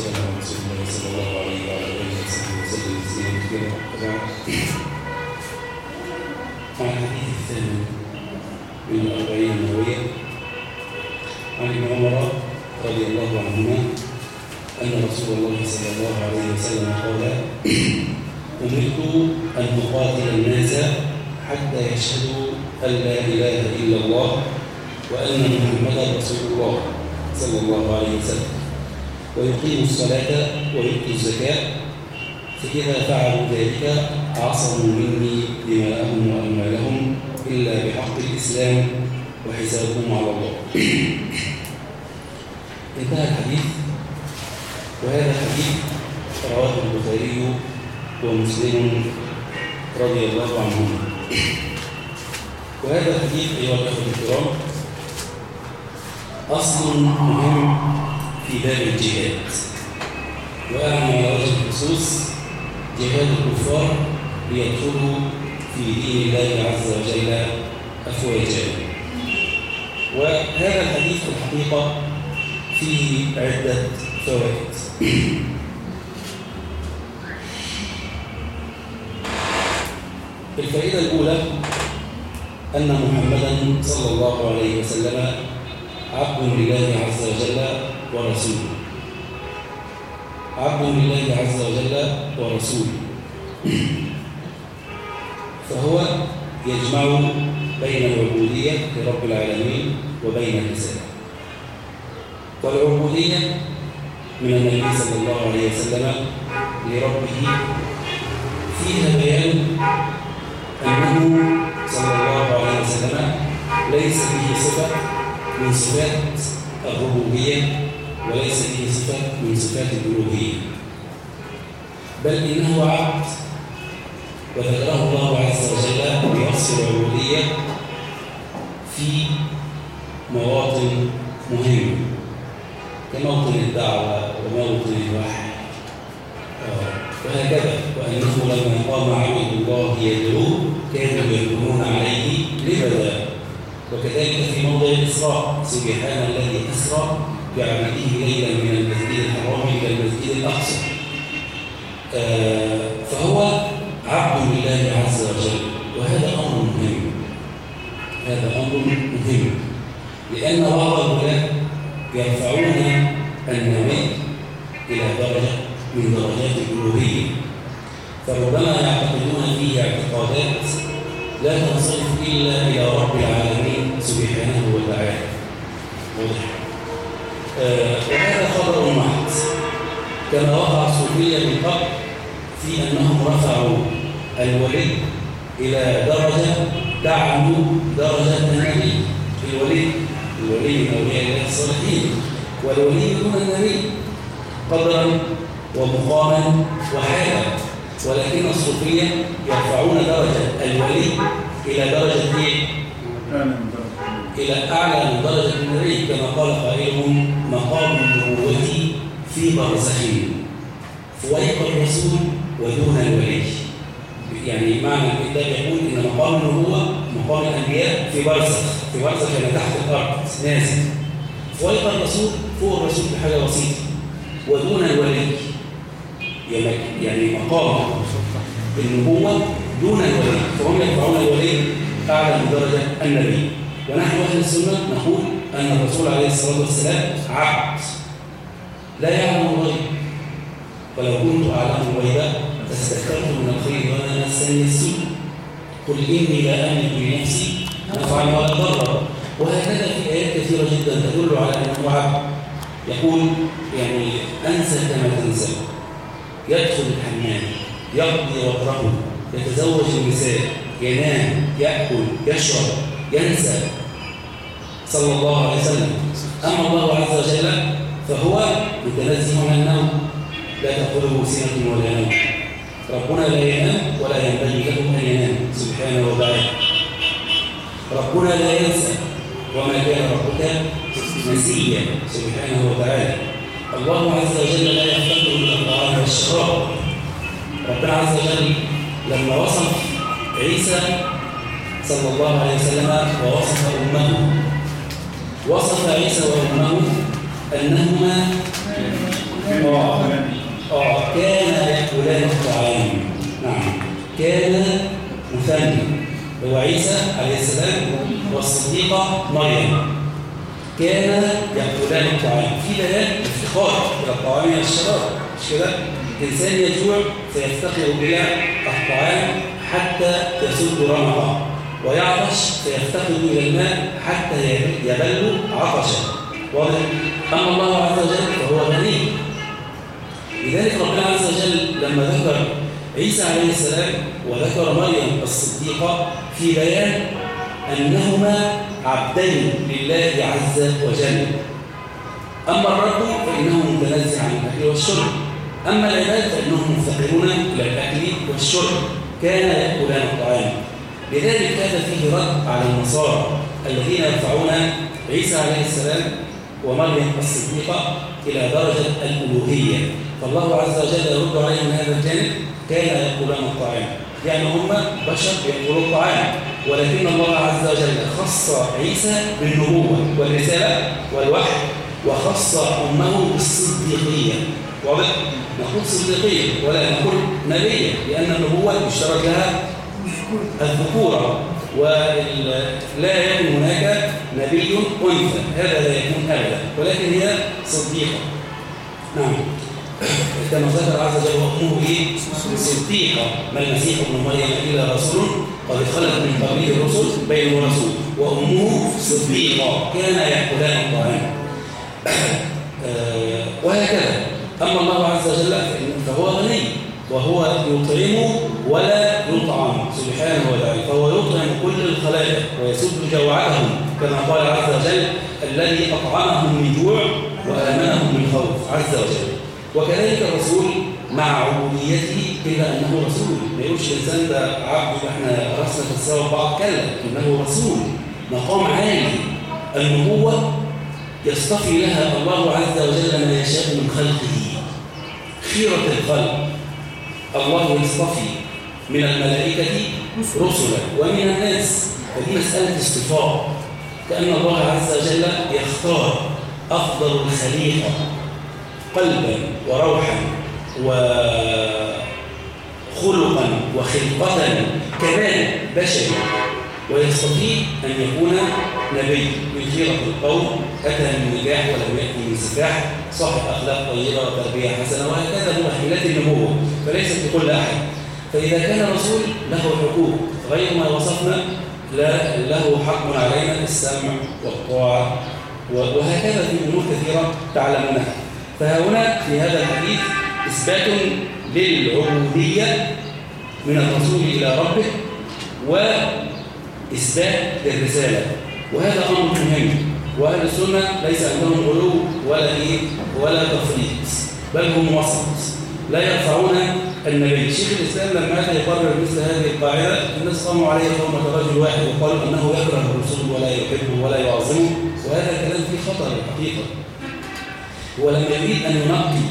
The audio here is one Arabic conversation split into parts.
والسلام على رسول الله صلى الله عليه وعلى آله وصحبه وسلم تسليما كثيرا وبعد الحديث الثاني من الأربعين النووية عن ابن عمر رضي الله عنهما أن رسول الله صلى الله عليه وسلم قال أمرت أن أقاتل الناس حتى يشهدوا أن لا إله إلا الله وأن محمدا رسول الله صلى الله عليه وسلم ويقيموا الصلاة ويؤتوا الزكاة. فإذا فعلوا ذلك عصموا مني دماءهم وأموالهم إلا بحق الإسلام وحسابهم على الله. انتهى الحديث. وهذا الحديث رواه البخاري ومسلم رضي الله عنهما. وهذا الحديث أيها الأخوة الكرام أصل مهم في باب الجهاد وأعلم على وجه الخصوص جهاد الكفار ليدخلوا في دين الله عز وجل أفواجا. وهذا الحديث في الحقيقة فيه عدة فوائد. الفائدة الأولى أن محمدا صلى الله عليه وسلم عبد لله عز وجل ورسوله. عبد لله عز وجل ورسوله. فهو يجمع بين العبودية لرب العالمين وبين الرسالة. والعبودية من النبي صلى الله عليه وسلم لربه فيها بيان أنه صلى الله عليه وسلم ليس به صفة من صفات الربوبية وليس به صفة من صفات الألوهية. بل إنه عبد وذكره الله عز وجل بوصف العبودية في مواطن مهمة كموطن الدعوة وموطن الوحي. وهكذا وأنه لما قام عبد الله يدعوه كانوا يكونون عليه لبدا. وكذلك في موضع الإسراء سبحان الذي أسرى بعبده ليلا من المسجد الحرام إلى المسجد الأقصى. آه فهو عبد لله عز وجل وهذا أمر مهم. هذا أمر مهم. لأن بعض الولاة يرفعون النبي إلى درجة من درجات الألوهية. فربما يعتقدون فيه اعتقادات لا تنصرف إلا إلى رب العالمين سبحانه وتعالى. واضح؟ وهذا خبر محض. كما وقع الصوفية من قبل في أنهم رفعوا الولي إلى درجة تعلو درجة النبي. الولي الولي من أولياء الله الصالحين. والولي دون النبي قدرا ومقاما وحالا ولكن الصوفية يرفعون درجة الولي إلى درجة إيه؟ إلى أعلى من درجة النبي كما قال قائلهم مقام النبوة في برزخين فويق الرسول ودون الولي يعني معنى الكتاب يقول إن مقام النبوة مقام الأنبياء في برزخ في برزخ يعني تحت الأرض. نازل. فويق الرسول فوق الرسول بحاجة بسيطة. ودون الولي يعني مقام النبوة دون الولي فهم يرفعون الولي أعلى من درجة النبي. ونحن أهل السنة نقول أن الرسول عليه الصلاة والسلام عبد. لا يعلم الغيب. ولو كنت أعلم الغيب لاستكثرت من الخير وأنا مسني السوء قل إني لا أملك لنفسي نفعا ولا ضرا. وهكذا في آيات كثيرة جدا تدل على أنه عبد. يقول يعني أنسى كما تنسى. يدخل الحمام يقضي وطره يتزوج النساء ينام يأكل يشرب. ينسى صلى الله عليه وسلم. أما الله عز وجل فهو متنزه عن النوم. لا تأخذه سنة ولا نوم. ربنا لا ينام ولا ينبغي له أن ينام. سبحانه وتعالى ربنا لا ينسى. وما كان ربك نسيا. سبحانه وتعالى الله عز وجل لا يفتقر من الطعام والشراب. ربنا عز وجل لما وصف عيسى صلى الله عليه وسلم ووصف أمه وصف عيسى وأمه أنهما كان يأكلان الطعام. نعم. كان مثنى هو عيسى عليه السلام والصديقة مريم. كان يأكلان الطعام. في بيان افتقار إلى الطعام والشراب مش كده؟ الإنسان يجوع فيفتقر إلى الطعام حتى تسد رمقه ويعطش فيفتقر إلى الماء حتى يبل عطشا. واضح؟ أما الله عز وجل فهو غني. لذلك ربنا عز وجل لما ذكر عيسى عليه السلام وذكر مريم الصديقة في بيان أنهما عبدين لله عز وجل. أما الرب فإنه متنزع عن الأكل والشرب. أما العباد فإنهم مفتقرون إلى الأكل والشرب. كان يأكلان الطعام. لذلك كان فيه رد على النصارى الذين يرفعون عيسى عليه السلام ومريم الصديقة إلى درجة الألوهية. فالله عز وجل يرد عليهم من هذا الجانب كان يأكلان الطعام. يعني هم بشر يأكلون الطعام ولكن الله عز وجل خص عيسى بالنبوة والرسالة والوحي وخص أمه بالصديقية. واضح؟ نقول صديقية ولا نقول نبية لأن النبوة يشترك لها الذكورة ولا يكون هناك نبي أنثى. هذا لا يكون أبدا ولكن هي صديقة. نعم. كما ذكر عز وجل وأمه؟ صديقة. ما المسيح ابن مريم إلا رسول قد خلت من قبله الرسل بين ورسول وأمه صديقة كان يأكلان الطعام. آه، وهكذا. أما الله عز وجل فهو غني. وهو يطعم ولا يطعم سبحانه وتعالى. فهو يطعم كل الخلائق ويسد جوعتهم كما قال عز وجل الذي أطعمهم من جوع وآمنهم من خوف. عز وجل. وكذلك الرسول مع عبوديته إلا أنه رسول. ما يقولش الإنسان ده عبد إحنا رسنا في السوا بعض كلا إنه رسول. مقام عالي. النبوة يصطفي لها الله عز وجل ما يشاء من خلقه. خيرة الخلق. الله يصطفي من الملائكة رسلا ومن الناس. ودي مسألة اصطفاء كأن الله عز وجل يختار أفضل الخليقة قلبا وروحا وخلقا وخلقة كمان بشري ويستطيع أن يكون نبي من خيرة القوم أتى من نجاح ولم يأتي من سفاح صاحب أخلاق طيبة وتربية حسنة وهكذا مؤهلات النبوة فليست لكل أحد. فإذا كان رسول له حقوق غير ما وصفنا له حق علينا السمع والطاعة وهكذا في أمور كثيرة تعلمونها. فهنا في هذا الحديث إثبات للعبودية من الرسول إلى ربه وإثبات للرسالة. وهذا أمر مهم وأهل السنة ليس عندهم غلو ولا إيه ولا تفريط بل هم وسط. لا يرفعون النبي. شيخ الإسلام لما أتى يقرر مثل هذه القاعدة الناس قاموا عليه قومة رجل واحد وقالوا أنه يكره الرسول ولا يحبه ولا يعظمه. وهذا الكلام فيه خطر الحقيقة. هو يريد أن ينقي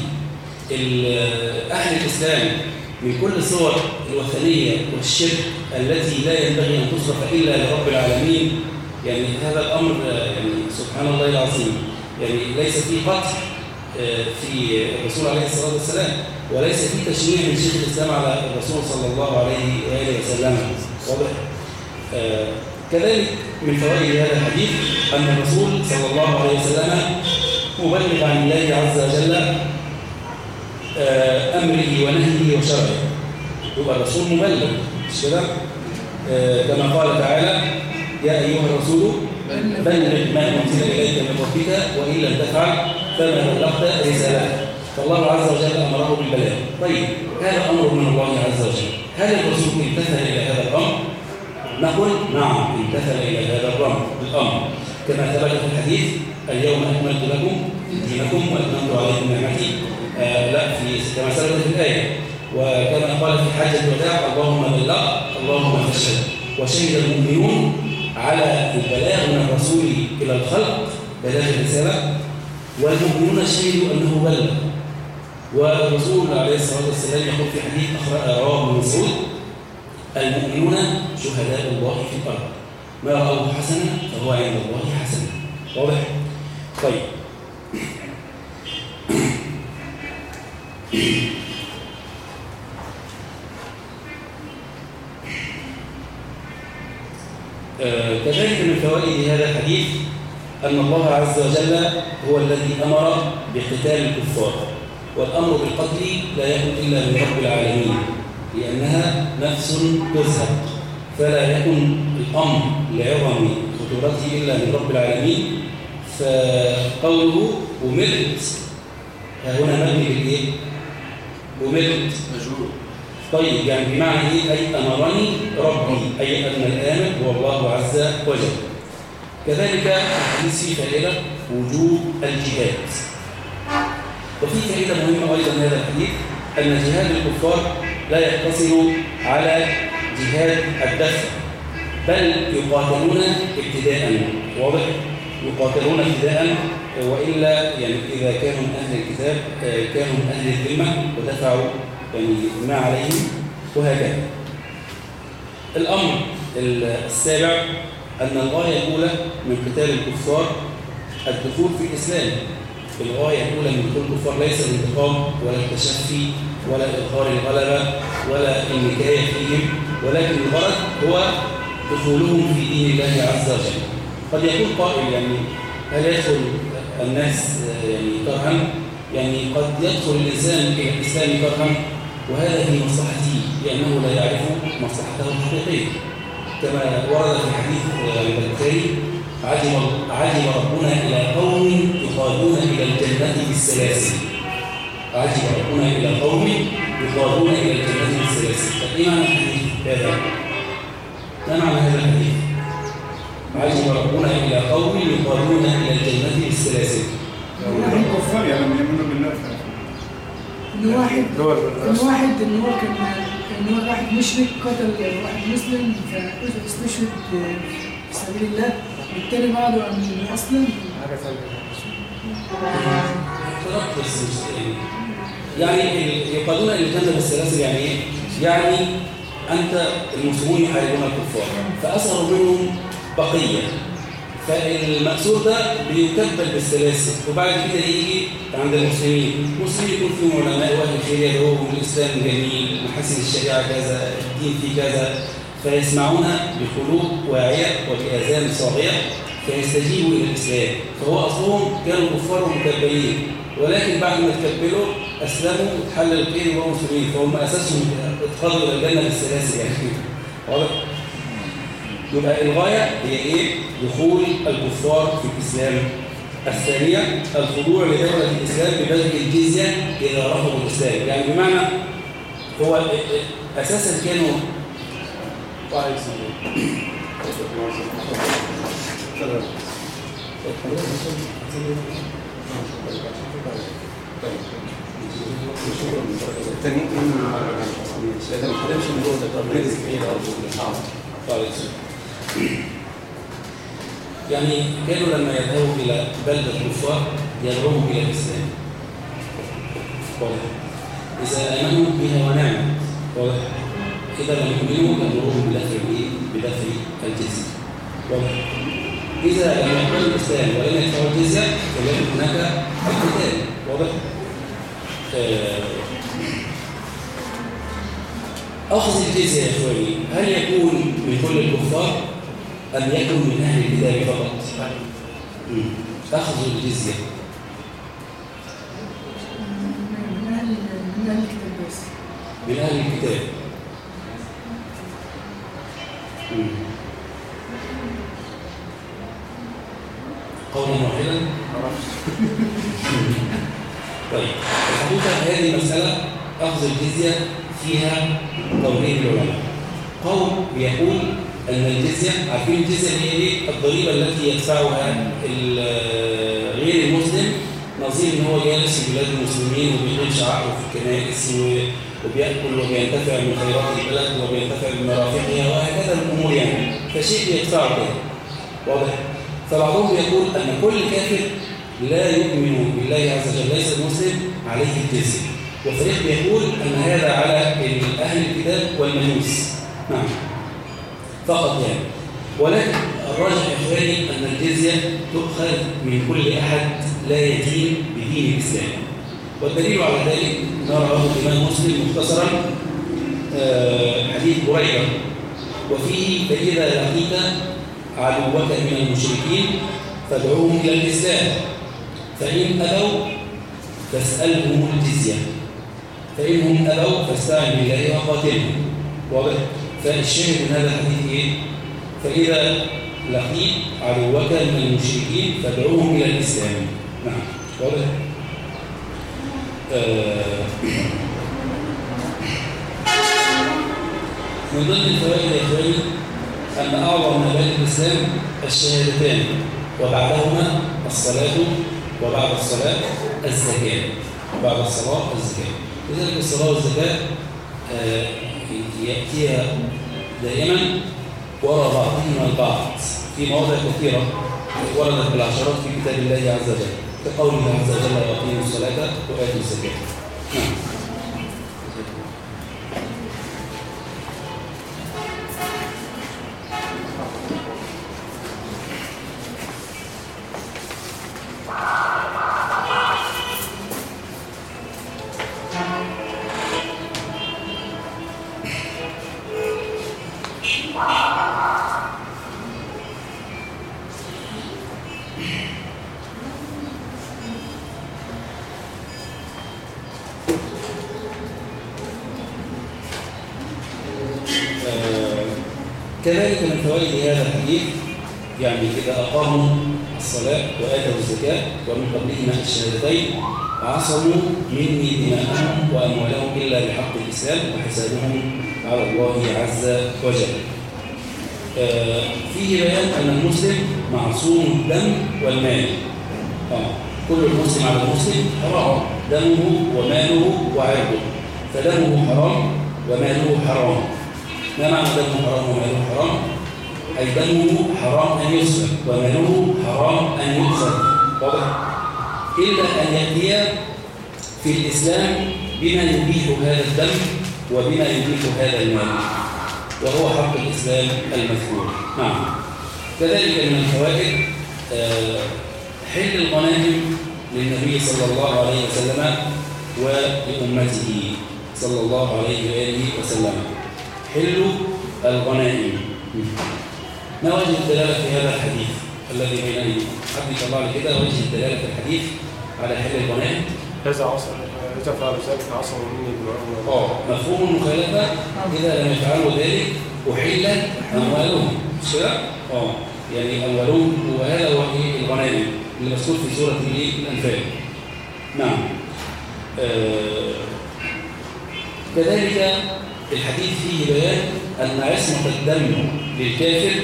أهل الإسلام من كل صور الوثنية والشرك التي لا ينبغي أن تصرف إلا لرب العالمين. يعني هذا الأمر يعني سبحان الله العظيم. يعني ليس فيه قتل آه، في الرسول عليه الصلاة والسلام وليس فيه تشريع من شيخ الإسلام على الرسول صلى الله عليه وآله وسلم. واضح؟ آه، كذلك من فوائد هذا الحديث أن الرسول صلى الله عليه وسلم مبلغ عن الله عز وجل آه، أمره ونهيه وشرعه. يبقى الرسول مبلغ مش كده؟ كما قال تعالى يا أيها الرسول بلغ. ما أنزل إليك من ربك وإن لم تفعل فما بلغت رسالته فالله عز وجل أمره بالبلاغ. طيب هذا أمر من الله عز وجل. هل الرسول امتثل إلى هذا الأمر؟ نقول نعم امتثل إلى هذا الأمر. كما ثبت في الحديث اليوم أكملت لكم دينكم وأتممت عليكم نعمتي. آه لا في كما ثبت في الآية. وكما قال في حاجة الوداع اللهم بلغ اللهم فشل. وشهد المؤمنون على البلاغ من الرسول إلى الخلق بلاغ الرسالة. والمؤمنون شهدوا أنه بلغ. والرسول عليه الصلاة والسلام يقول في حديث أخرى رواه ابن مسعود المؤمنون شهداء الله في الأرض. ما رأوه حسنا فهو عند الله حسنا واضح؟ طيب. كذلك من فوائد هذا الحديث أن الله عز وجل هو الذي أمر بقتال الكفار والأمر بالقتل لا يكون إلا من رب العالمين لأنها نفس تزهق فلا يكون الأمر لعظم خطورته إلا من رب العالمين. فقوله أمرت هنا مبني بالإيه؟ أمرت. مجهول طيب يعني بمعنى إيه؟ أي أمرني ربي أي أن الآمر هو الله عز وجل. كذلك الحديث فيه فائدة وجوب الجهاد. وفي فائدة مهمة أيضا هذا الحديث أن جهاد الكفار لا يقتصر على جهاد الدفع بل يقاتلون ابتداء واضح؟ يقاتلون ابتداء وإلا يعني إذا كانوا من أهل الكتاب آه، كانوا من أهل الذمة ودفعوا يعني ما عليهم وهكذا. الأمر السابع أن الغاية الأولى من قتال الكفار الدخول في الإسلام. الغاية الأولى من دخول الكفار ليس الانتقام ولا التشفي ولا إظهار الغلبة ولا النكاية فيهم ولكن الغرض هو دخولهم في دين الله عز وجل. قد يكون قائل يعني هل يدخل الناس يعني كرها؟ يعني قد يدخل الإنسان إلى الإسلام كرها؟ وهذا في مصلحته لأنه لا يعرف مصلحته الحقيقية. كما ورد في حديث البخاري عجب عجب ربنا إلى قوم يقادون إلى الجنة بالسلاسل عجب ربنا إلى قوم يقادون إلى الجنة بالسلاسل فإيه معنى الحديث هذا؟ ما معنى هذا الحديث؟ عجب ربنا إلى قوم يقادون إلى الجنة بالسلاسل هم كفار يعني يؤمنون بالله. إن واحد إن واحد إن هو كان إن هو واحد مشرك قتل واحد مسلم فاستشهد في سبيل الله. والتاني بعده أن تركز يعني يقادون إلى الجنه بالسلاسل يعني إيه؟ يعني أنت المسلمون يحاربون الكفار فاثروا منهم بقية. فالمأسور ده بيكبل بالسلاسل. وبعد كده يجي عند المسلمين. المسلمين يكون فيهم علماء وأهل الخير يدعوهم الإسلام جميل محاسن الشريعة كذا الدين فيه كذا. فيسمعون بقلوب واعية وبآذان صاغية فيستجيبوا إلى الإسلام. فهو أصلهم كانوا كفار ومكبلين ولكن بعد ما تكبلوا أسلموا وتحلل الخير وهم مسلمين. فهم أساسهم اتخذوا إلى الجنة بالسلاسل يعني. واضح؟ يبقى الغاية هي إيه؟ دخول الكفار في الإسلام الثانية الخضوع لدولة الإسلام ببذل الجزية إذا رفضوا الإسلام يعني بمعنى هو أساسا كانوا طيب. يعني كانوا لما يذهبوا إلى بلدة الكفار يدعوهم إلى الإسلام. واضح. إذا آمنوا بها ونعمة واضح. إذا لم يؤمنوا يأمرهم بدفع الإيه؟ بدفع الجزية. واضح. إذا لم يقبلوا الإسلام ولم يدفعوا الجزية فليكن هناك القتال واضح. آه. أخذ الجزية يا إخواني. هل يكون من كل الكفار؟ أم يكون من أهل الكتاب فقط؟ أخذ الجزية. من أهل الكتاب. قولا واحدا. طيب الحقيقة هذه المسألة أخذ الجزية فيها قولين العلماء قول بيقول أن الجزية عارفين الجزية هي إيه؟ الضريبة التي يدفعها غير المسلم نظير إن هو جالس في بلاد المسلمين وبيقيم شعائره في الكنائس وبيأكل وبينتفع من خيرات البلد وبينتفع بمرافقها وهكذا الأمور يعني. فشيء بيدفعه كده. واضح؟ فبعضهم يقول أن كل كافر لا يؤمن بالله عز وجل ليس المسلم عليه الجزية. وفريق يقول أن هذا على أهل الكتاب والمجوس. نعم. فقط يعني. ولكن الراجح يا إخواني أن الجزية تؤخذ من كل أحد لا يدين بدين الإسلام. والدليل على ذلك ما رواه الإمام مسلم مختصرا آه، حديث بريدة. وفيه فإذا لقيت عدوك من المشركين فادعوهم إلى الإسلام. فإن أبوا فاسألهم الجزية. فإنهم أبوا فاستعن بالله وقاتلهم. واضح؟ فالشاهد من هذا الحديث إيه؟ فإذا لقيت عدوك من المشركين فادعوهم إلى الإسلام. نعم. واضح؟ آه. من ضمن الفوائد يا إخواني أن أعظم مبادئ الإسلام الشهادتان وبعدهما الصلاة وبعد الصلاة الزكاة. بعد الصلاة الزكاة. لذلك الصلاة والزكاة آه، يأتيها دائما وراء بعضهما البعض في مواضع كثيرة وردت بالعشرات في كتاب الله عز وجل. كقول الله عز وجل وأقيموا الصلاة وآتوا الزكاة. كذلك من فوائد هذا الحديث يعني إذا أقاموا الصلاة وآتوا الزكاة ومن قبلهما الشهادتين عصموا مني دماءهم وأموالهم إلا بحق الإسلام وحسابهم على الله عز وجل. آه، فيه بيان أن المسلم معصوم الدم والمال. آه. كل المسلم على المسلم حرام دمه وماله وعرضه. فدمه حرام وماله حرام. ما معنى دمه حرام وماله حرام. أي دمه حرام أن يسفك وماله حرام أن يؤخذ واضح؟ إلا أن يأتي في الإسلام بما يبيح هذا الدم وبما يبيح هذا المال وهو حق الإسلام المذكور. نعم. كذلك من الفوائد آه، حل الغنائم للنبي صلى الله عليه وسلم ولأمته صلى الله عليه وآله وسلم. حل الغنائم. ما وجه الدلالة في هذا الحديث الذي بين أيديكم؟ حد يطلع لي كده وجه الدلالة في الحديث على حل الغنائم؟ إذا عصر إذا فعل ذلك عصر مني آه مفهوم المخالفة؟ إذا لم يفعلوا ذلك أحل أموالهم. كده؟ آه يعني أموالهم وهذا هو إيه الغنائم اللي مذكور في سورة؟ الأنفال. نعم. آه كذلك الحديث فيه بيان أن عصمة الدم للكافر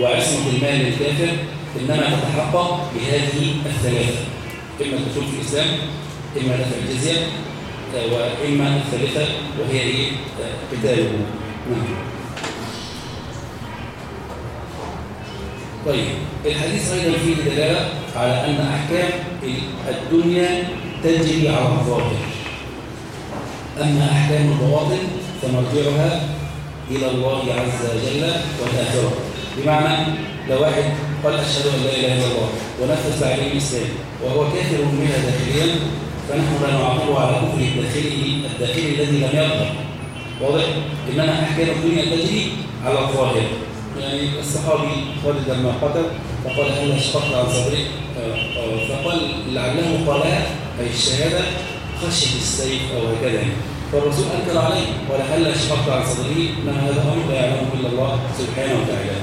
وعصمة المال للكافر إنما تتحقق بهذه الثلاثة. إما الدخول في الإسلام إما دفع الجزية آه، وإما الثالثة وهي إيه؟ آه، قتاله نعم. طيب الحديث أيضا فيه دلالة على أن أحكام الدنيا تجري على الظاهر أما أحكام البواطن فمرجعها إلى الله عز وجل والآخرة بمعنى لو واحد قال أشهد أن لا إله إلا الله ونفذ تعليم الإسلام وهو كافر منها داخليا فنحن لا نعاقبه على كفره الداخلي الداخلي الذي لم يظهر. واضح؟ إنما أحكام الدنيا تجري على الظاهر. يعني الصحابي خالد لما قتل فقال هل أشفقت عن آه، فقال لعله قال أي الشهادة خشية السيف أو هكذا. يعني. فالرسول أنكر عليه قال هل اشفقت عن صدره إنما هذا أمر لا يعلمه إلا الله سبحانه وتعالى.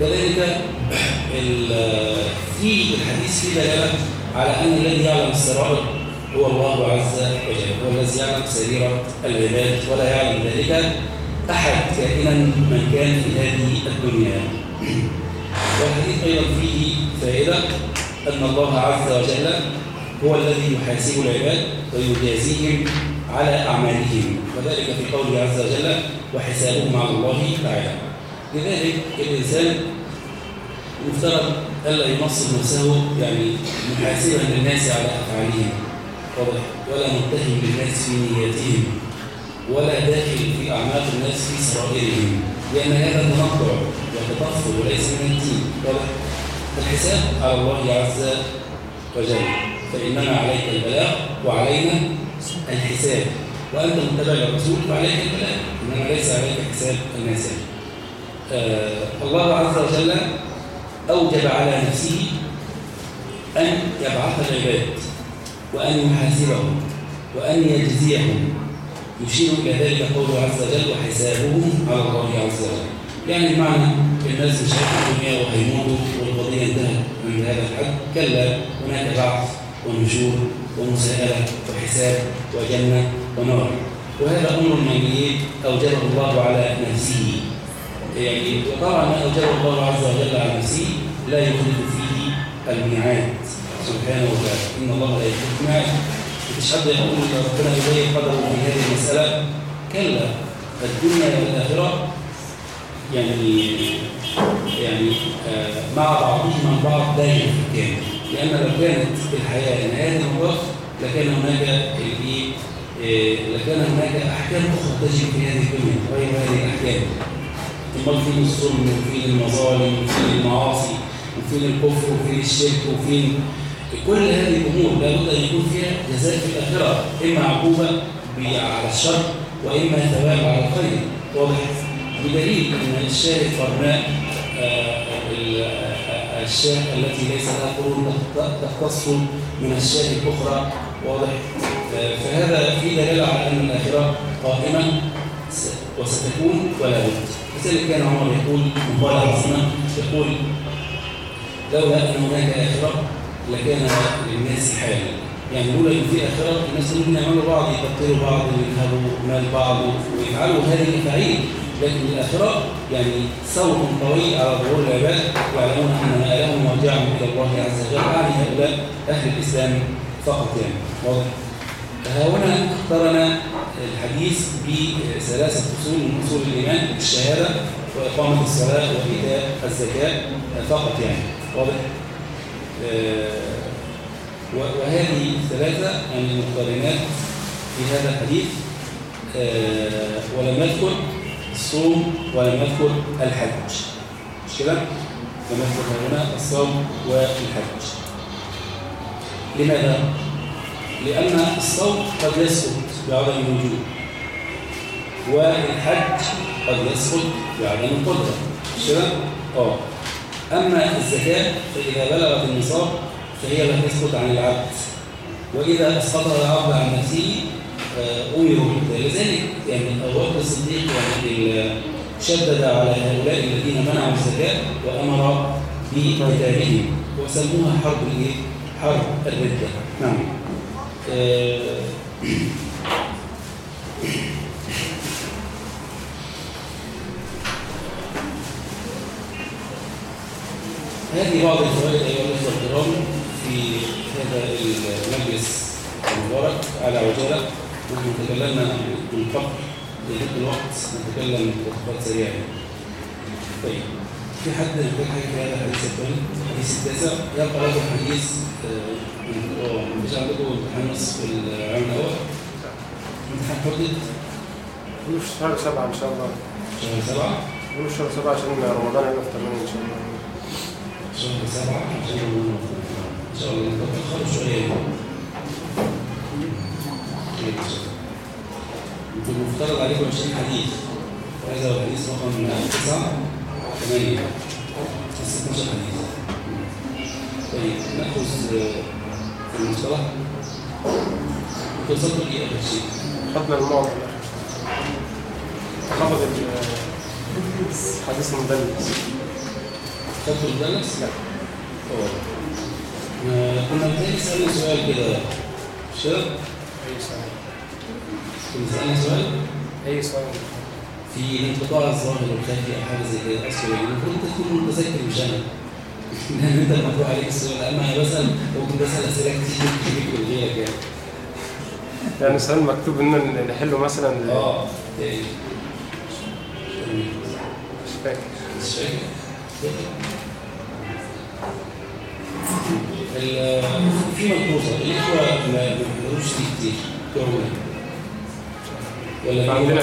كذلك في الحديث فيه دلالة على أن الذي يعلم السرائر هو الله عز وجل هو الذي يعلم سريرة العباد ولا يعلم ذلك أحد كائنا من كان في هذه الدنيا. والحديث أيضا فيه فائدة أن الله عز وجل هو الذي يحاسب العباد ويجازيهم على أعمالهم. وذلك في قوله عز وجل وحسابهم على الله تعالى لذلك الإنسان يفترض ألا ينصب نفسه يعني محاسبا للناس على أفعالهم. واضح. ولا متهم بالناس في نياتهم ولا داخل في أعماق الناس في سرائرهم. لأن هذا تنطع وتطفل وليس من الدين. واضح. الحساب على الله عز وجل. فإنما عليك البلاغ وعلينا الحساب. وأنت متبع للرسول فعليك البلاغ. إنما ليس عليك حساب الناس آه الله عز وجل أوجب على نفسه أن يبعث العباد وأن يحاسبهم وأن يجزيهم. يشير إلى ذلك قوله عز وجل وحسابهم على الله عز وجل. يعني بمعنى الناس مش هيكون الدنيا وهيموتوا والقضية انتهت عند هذا الحد. كلا هناك بعث. ونشور ومساءلة وحساب وجنة ونار. وهذا أمر يعني أوجبه الله على نفسه. يعني وطبعا ما أوجبه الله عز وجل على نفسه لا يخلف فيه الميعاد. سبحانه وتعالى. إن الله لا يخلف الميعاد. مفيش حد يقول ربنا يبين قدره في هذه المسألة. كلا. الدنيا والآخرة يعني يعني آه مع بعضهم مع بعض دائما في الكامل. لأن لو كانت الحياة نهاية المطاف لكان هناك لكان هناك أحكام أخرى تجري في هذه الدنيا غير هذه الأحكام. أمال فين الظلم وفين المظالم وفين المعاصي وفين الكفر وفين الشرك وفين كل هذه الأمور لابد أن يكون فيها جزاء في الآخرة إما عقوبة على الشر وإما ثواب على الخير. واضح؟ بدليل أن الشاهد قرناء الشاه التي ليس لها قرون تختص من الشاه الأخرى. واضح؟ فهذا في دلالة على أن الآخرة قائمة وستكون ولا بد. لذلك كان عمر يقول مقالة عظيمة يقول لولا أن هناك آخرة لكان للناس حال يعني لولا أن في آخرة الناس ممكن يعملوا بعض يقتلوا بعض ويذهبوا مال بعض ويفعلوا هذه الفعيل لكن الآخرة يعني صوت قوي على ظهور العباد ويعلمون أن مآلهم مرجعهم إلى الله عز وجل. يعني هؤلاء أهل الإسلام فقط يعني. واضح. هنا اقترن الحديث بثلاثة أصول من أصول الإيمان الشهادة وإقامة الصلاة وإيتاء الزكاة فقط يعني. واضح. وهذه الثلاثة يعني المقترنات في هذا الحديث. ولم يذكر الصوم ولم يذكر الحج مش كده؟ لم يذكر هنا الصوم والحج لماذا؟ لأن الصوم قد يسقط بعدم الوجود والحج قد يسقط بعدم القدرة مش كده؟ آه أما الزكاة فإذا بلغت النصاب فهي لا تسقط عن العبد وإذا أسقطها العبد عن نفسه أمروا لذلك يعني أبو بكر الصديق يعني شدد على هؤلاء الذين منعوا الزكاة وأمر بقتالهم وسموها حرب الإيه؟ حرب الردة. نعم. آه هذه بعض الفوائد أيها الأخوة الكرام في هذا المجلس المبارك. على عجالة نحن تكلمنا من قبل لذلك الوقت نتكلم بخطوات سريعة طيب في حد يقول حاجة في هذا الحديث الثاني؟ الحديث التاسع. يبقى هذا الحديث مش عندكم امتحان نصف في العام الأول؟ امتحان حدد نقول في شهر سبعة إن شاء الله. شهر سبعة؟ في شهر سبعة عشان رمضان هيبقى في إن شاء الله. شهر سبعة عشان إن شاء الله نتأخر شوية. المفترض عليكم 20 حديث. وهذا هو الحديث رقم 9 8 16 حديث. طيب نأخذ في المصطلح. توصلوا إيه اخر شيء؟ خدنا المعظم خفض الحديث المدلس. خدتوا المدلس؟ لا. آه كنا بنتهيألي سألنا سؤال كده. شباب أي سؤال؟ كنا سألنا سؤال أي سؤال في الانقطاع الظاهر والخفي أو حاجة زي كده اصل يعني المفروض انت تكون متذكر مش لأن انت المفروض عليك السؤال اما أنا بسال ممكن بسال اسئله كتير من غيرك يعني يعني سؤال مكتوب إن نحله مثلا يعني مش فاكر. مش فاكر في ملحوظه الاخوه ما بيحضروش دي كتير ولا عندنا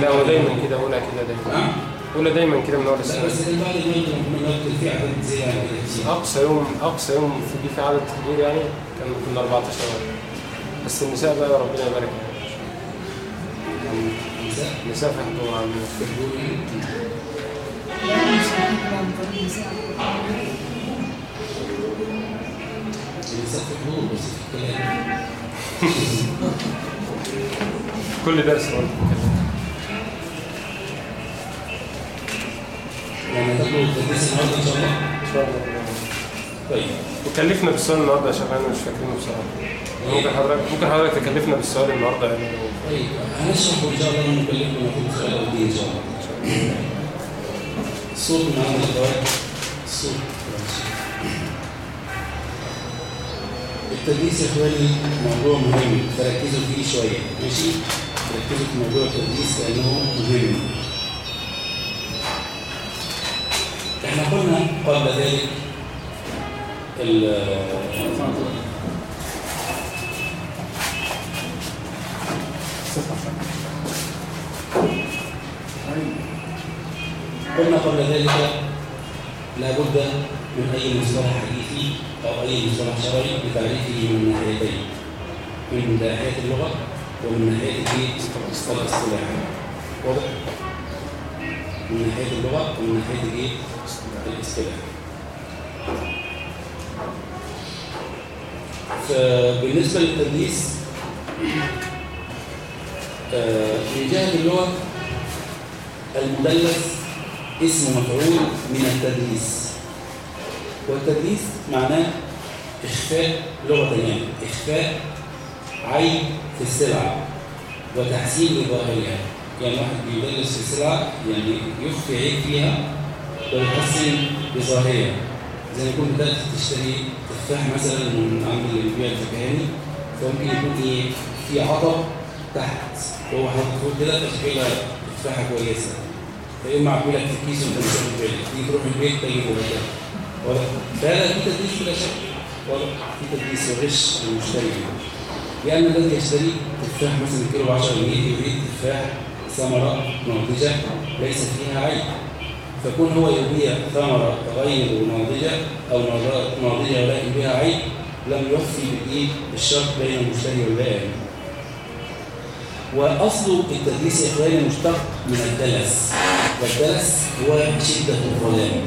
لا هو دايما كده هنا كده دايما. قلنا دايما كده من أول السنة. بس بعد ما يعني. أقصى يوم أقصى يوم في جه في عدد كبير يعني كان كنا 14 واحد بس النساء بقى ربنا يبارك يعني. نساء النساء هنقول عن النساء النساء في الكلام. كل درس برضه. يعني ان شاء الله إن شاء الله. طيب وكلفنا بالسؤال النهارده شباب أنا مش فاكرينه بصراحة. ممكن حضرتك ممكن حضرتك تكلفنا بالسؤال النهارده يعني. طيب هنشرح إن شاء الله ونكلمكم وناخد سؤال أو دي إن شاء الله. الصوت الأخوات. الصوت التدريس يا إخواني موضوع مهم فركزوا فيه شوية. ماشي؟ ركزوا في موضوع التدريس لأنه مهم. إحنا قلنا قبل ذلك ال- قلنا قبل ذلك لابد من أي مصطلح حديثي أو أي مصطلح شرعي بتعريفه من ناحيتين من ناحية اللغة ومن ناحية الدين الاصطلاح واضح؟ من ناحية اللغة ومن ناحية الدين الاصطلاح فبالنسبة للتدريس آه، من جهة اللغة المدلس اسم مفعول من التدليس والتدليس معناه إخفاء لغة يعني إخفاء عيب في السلعة وتحسين لظاهرها يعني واحد بيدلس في سلعة يعني يخفي عيب فيها ويحسن بظاهرها. زي ما يكون بدأت تشتري تفاح مثلا من عند اللي بيبيع الفكهاني فممكن يكون إيه في عطب تحت. وهو فوق كده تشكيله تفاحة كويسة. فيقوم معبي لك في الكيس وانت مش واخد بالك تيجي تروح البيت تجد ولا واضح فهذا في تدريس بلا شك واضح في تدريس وغش للمشتري لأن الذي يشتري تفاح مثلا كيلو ب 10 جنيه يريد تفاح ثمرة ناضجه ليس فيها عيب. فكون هو يبيع ثمرة غير ناضجة أو ناضجة ولكن بها عيب لم يوفي بالإيه الشرط بين المشتري والبائع. وأصل التدليس يا إخواني مشتق من الدلس. والدلس هو شدة الظلام.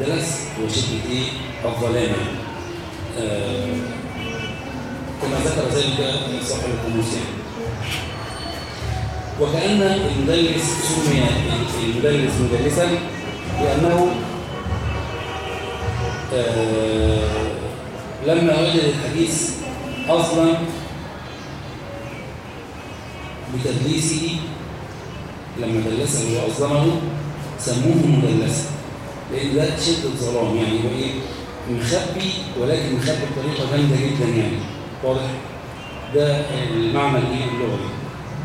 الدلس هو شدة إيه؟ الظلام. آه كما ذكر ذلك صاحب القاموس يعني وكأن المدرس سمي المدرس مدرسا لأنه آه لما وجد الحديث أصلا بتدليسه لما دلسه وأظلمه سموه مدلسا لأن ده شدة ظلام يعني هو إيه مخبي ولكن مخبي بطريقة جامدة جدا يعني. واضح؟ ده المعنى الإيه اللغوي؟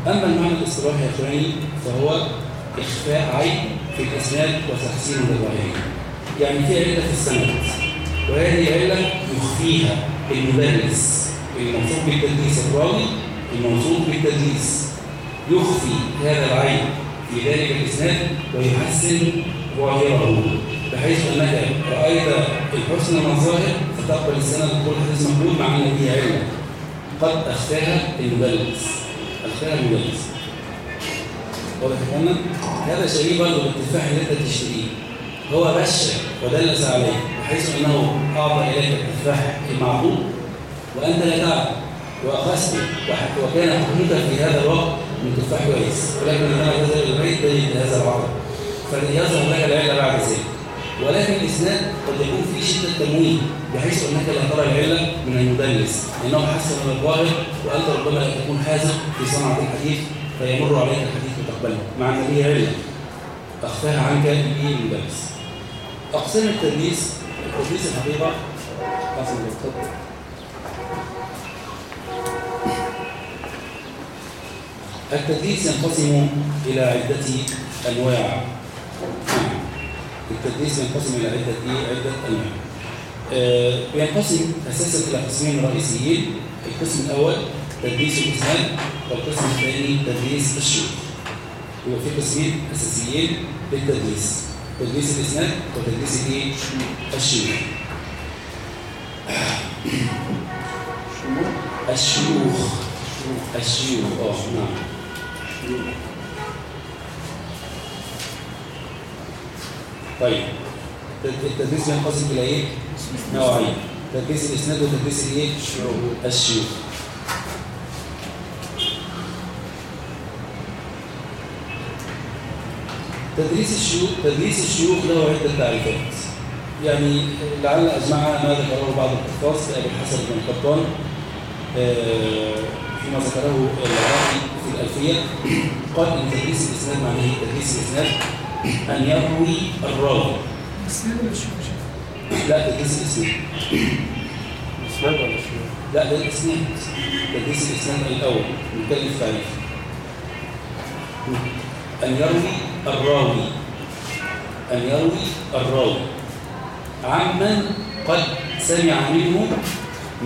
أما المعنى الاصطلاحي يا إخواني فهو إخفاء عيب في الإسناد وتحسين للرواية يعني في علة في السند وهذه علة يخفيها المدرس الموصوف بالتدليس الراوي الموصوف بالتدليس يخفي هذا العيب في ذلك الإسناد ويحسن ظاهره بحيث أنك رأيت الحسن من الظاهر فتقبل السند كل حديث مقبول مع أن هي علة قد أخفاها المدرس الخير المدلس واضح يا هذا شبيه برضه بالتفاح اللي أنت تشتريه. هو بشر ودلس عليه بحيث أنه أعطى إليك التفاح المعقول. وأنت لا تعلم. واخذته وكان حكمك في هذا الوقت من تفاح كويس. ولكن تذهب إلى البيت تجد هذا العرض فيظهر لك العله بعد ذلك. ولكن الإسناد قد يكون في شدة تمويه بحيث أنك لا ترى العلة من المدلس لأنه حسن من الظاهر وانت ربما لا تكون حازم في صنعة الحديث فيمر عليك الحديث وتقبله مع أن هي علة. أخفاها عنك به المدلس أقسام التدليس التدليس الحقيقة قسم التدليس. التدليس ينقسم إلى عدة أنواع. التدليس ينقسم إلى عدة عدة أنواع. آه ينقسم أساسا إلى قسمين رئيسيين القسم الأول تدليس الإسناد والقسم الثاني تدليس الشيوخ يبقى في قسمين أساسيين للتدريس تدريس الاسناد وتدريس الايه الشيوخ الشيوخ. الشيوخ. آه نعم. طيب. التدريس ينقسم إلى إيه؟ نوعين. تدريس الإسناد وتدريس الايه الشيوخ. تدريس الشيوخ تدريس الشيوخ له عدة تعريفات. يعني لعل اجمعها ما ذكره بعض الحفاظ ابي الحسن بن قطان فيما ذكره العراقي في الألفية. قال إن تدريس الاسناد معناه تدريس الاسناد أن يروي الراوي. الاسناد ولا الشيوخ لا تدريس الاسناد الاسناد ولا الشيوخ؟ لا ده الإسناد. تدريس الاسناد الأول. نتكلم في تعريف أن يروي الراوي. أن يروي الراوي. عمن قد سمع منه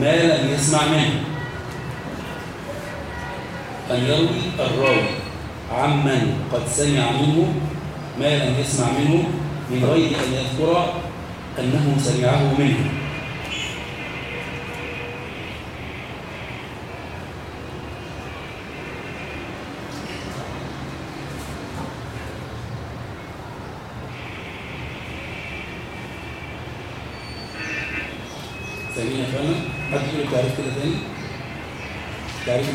ما لم يسمع منه. أن يروي الراوي. عمن قد سمع منه ما لم يسمع منه من غير أن يذكر أنه سمعه منه. ثانيا يا فندم حد يقول التعريف كده تاني؟ تعريف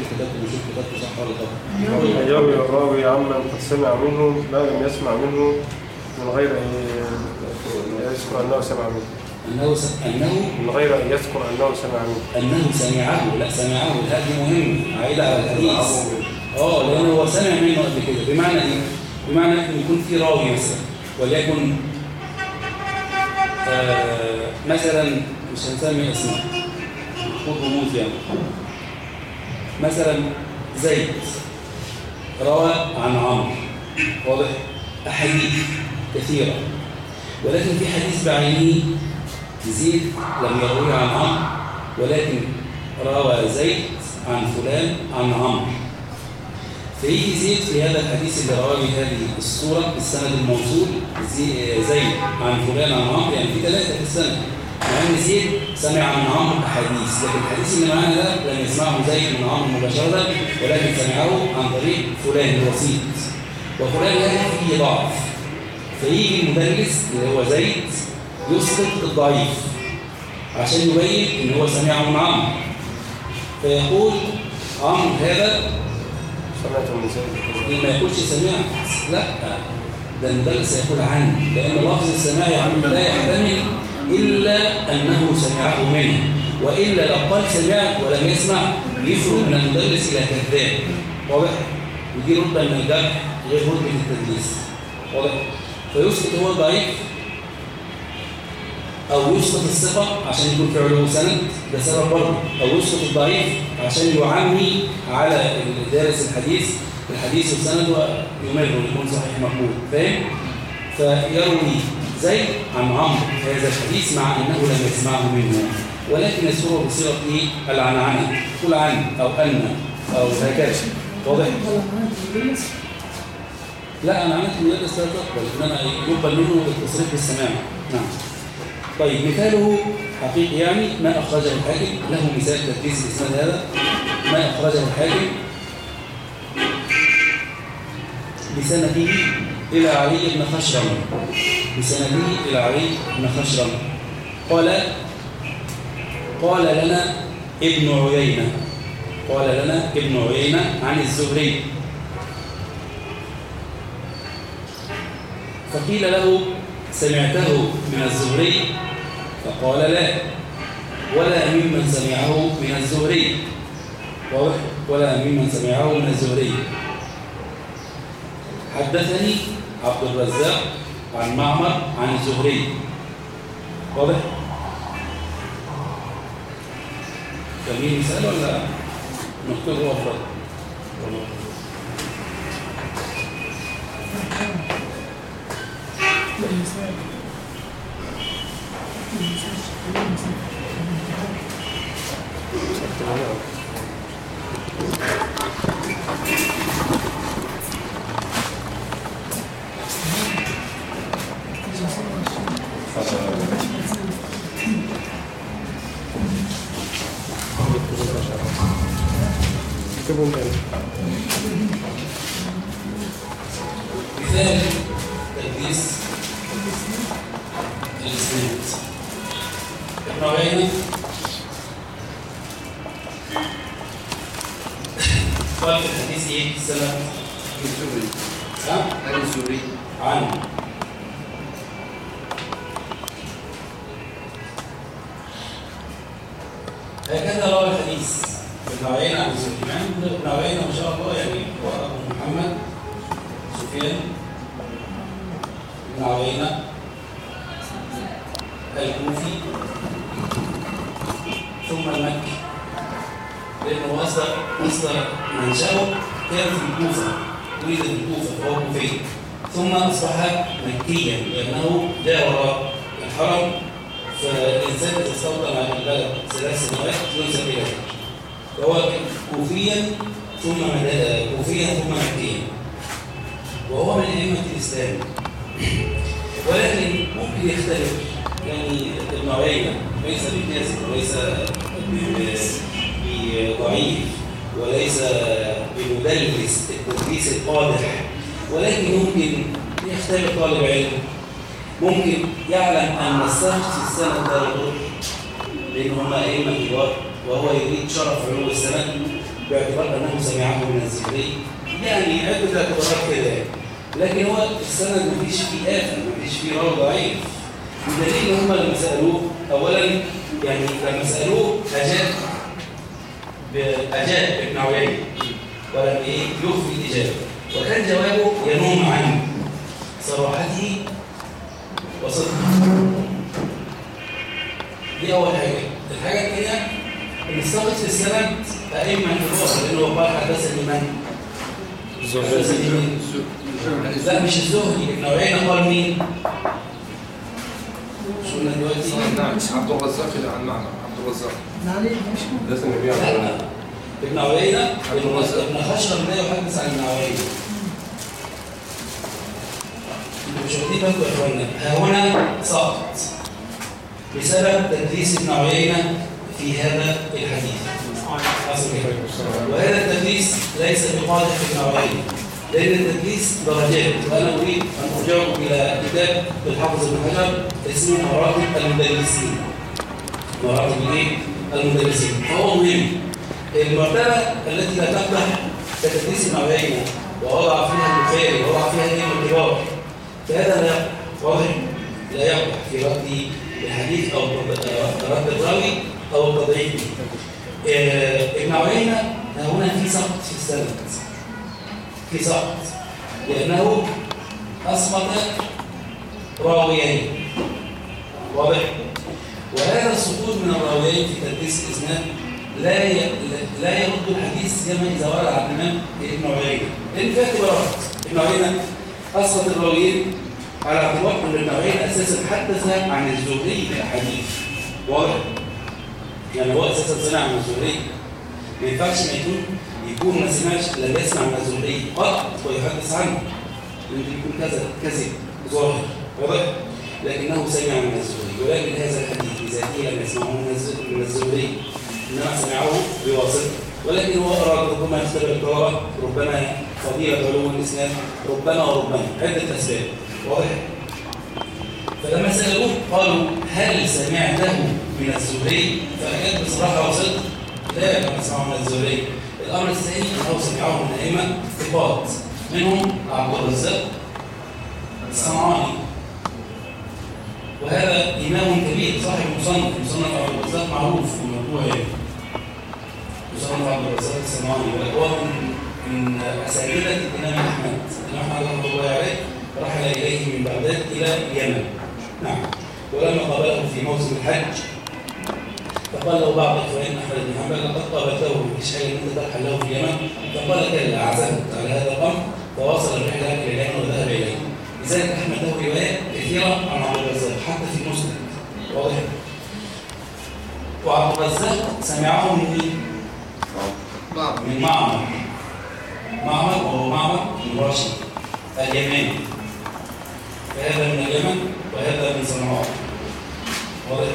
صح ولا غلط؟ يروي الراوي عمن قد سمع منه ما لم يسمع منه من غير أن يذكر أنه سمع منه. أنه س... أنه؟ من غير أن يذكر أنه سمع منه. أنه سمعه لا سمعه دي مهم. عايدة على الحديث آه لأنه هو سمع منه قبل كده. بمعنى إيه؟ بمعنى إن يكون في راوي مثلا وليكن آه مثلا مش هنسمي اسماء خد رموز يعني. مثلا زيد روى عن عمرو. واضح؟ أحاديث كثيرة. ولكن في حديث بعينه زيد لم يروي عن عمرو ولكن روى زيد عن فلان عن عمرو. فيجي زيد في هذا الحديث اللي رواه بهذه الصورة بالسند الموصول زي- زيد عن فلان عن عمرو يعني في ثلاثة في السند. مع ان زيد سمع من عمرو احاديث لكن الحديث اللي معانا ده لم يسمعه زيد من عمرو مباشرة ولكن سمعه عن طريق فلان الوسيط. وفلان هذا فيه ضعف. فيجي المدرس اللي هو زيد يسقط الضعيف عشان يبين إن هو سمعه من عمرو. فيقول عمرو هذا سمعت من زيد. ما يقولش سمعت لا ده المدرس يقول عنه لأن لفظ السماع لا يحتمل إلا أنه سمعه منه وإلا لو قال سمعت ولم يسمع يفرق من المدرس إلى كذاب. واضح؟ ودي رتبة من الجرح غير رتبة التدليس واضح؟ فيسقط هو الضعيف أو يسقط الثقة عشان يكون في علو سند ده سبب برضه. أو يسقط الضعيف عشان يعمي على دارس الحديث الحديث والسند ويمر ويكون صحيح مقبول. فاهم؟ فيروي زيد عن عمرو. هذا الحديث مع أنه لم يسمعه منه. ولكن يذكره بصيغة إيه؟ العنعنة قل عن أو أن أو هكذا. واضح؟ لا أنا عملت المدرس لا تقبل إنما يقبل منه التصريح بالسماع. نعم. طيب مثاله حقيقي يعني ما أخرجه الحاكم. له مثال تدريس الإسناد هذا. ما أخرجه الحاكم بسنده إلى علي بن خشرم. بسنده إلى علي بن خشرم. قال قال لنا ابن عيينة. قال لنا ابن عيينة عن الزهري. فقيل له سمعته من الزهري؟ فقال لا ولا ممن سمعه من الزهري. ولا ممن سمعه من الزهري. حدثني عبد الرزاق عن معمر عن الزهري واضح؟ فمين مثال ولا نكتبه أفضل؟ المثال المثال المثال اكتبهم تاني دي أول حاجة. الحاجة الثانية إن الساقط في السند أئمة كبار لأنه قال حدثني من؟ حدثني من؟ لا مش الزهري. ابن عيينة قال مين؟ شو قلنا دلوقتي؟ نعم عبد الرزاق عن معمر. عبد الرزاق. مش ده النبي لا عليه لا. ابن عيينة عبد ابن خشرم لا يحدث عن ابن أنتوا مش واخدين بالكم يا اخوانا هنا سقط بسبب تدليس ابن عيينة في هذا الحديث. وهذا التدليس ليس بقادح ابن عيينة. لأن التدليس درجات وأنا أريد أن أرجعكم إلى كتاب للحافظ ابن حجر اسمه مراتب المدلسين مراتب الايه؟ المدرسين. فهو مهم. المرتبة التي لا تقبح كتدريس ابن عيينة ووضع فيها البخاري ووضع فيها الأئمة الكبار فهذا لا واضح لا يقبح في رد الحديث أو رد الراوي أو التضعيف. آه، ابن عيينة هنا في سقط في السند. في سقط. لأنه أسقط راويين. واضح؟ وهذا السقوط من الراويين في تدريس الإسناد لا ي... لا يرد الحديث كما إذا ورد عن الامام ابن عيينة. لأن فيها اعتبارات ابن عيينة أسقط الراويين على اعتبار ان ابن عيينه أساسا حدث عن الزهري في احاديث واضح؟ يعني هو أساسا سمع عن الزهري. ما ينفعش ما يكون يكون ما سمعش لم يسمع من الزهري قط ويحدث عنه. لأن يكون كذا كذب ظاهر واضح؟ لكنه سمع من الزهري. ولكن هذا الحديث بذاته لم يسمعه من الزهري إنما سمعه بواسطة. ولكن هو أراد ربما يختبر القراءه ربما فضيلة علوم الإسلام. ربما وربما. عدة أسباب. واضح فلما سألوه قالوا هل سمعته من الزهري؟ فاجاب بصراحة وصدق لا لم يسمعه من الزهري. الأمر الثاني انه سمعه من أئمة ثقات منهم عبد الرزاق الصنعاني. وهذا إمام كبير صاحب مصنف مصنف عبد الرزاق معروف الموضوع يعني. مصنف عبد الرزاق الصنعاني وهو من أساتذة الإمام أحمد. الإمام أحمد رحمة الله عليه. رحل إليه من بغداد إلى اليمن. نعم. ولما قابله في موسم الحج فقال له بعض إخوان أحمد بن حنبل لقد قابلته في شيء أنت ترحل له في اليمن. فقال كلا عزمت على هذا الأمر فواصل الرحلة إلى اليمن وذهب إليه. لذلك أحمد له روايات كثيرة عن عبد الرزاق حتى في مسلم واضح؟ وعبد الرزاق سمعه من من معمر. معمر وهو معمر بن راشد اليماني. فهذا من اليمن وهذا من صنعاء واضح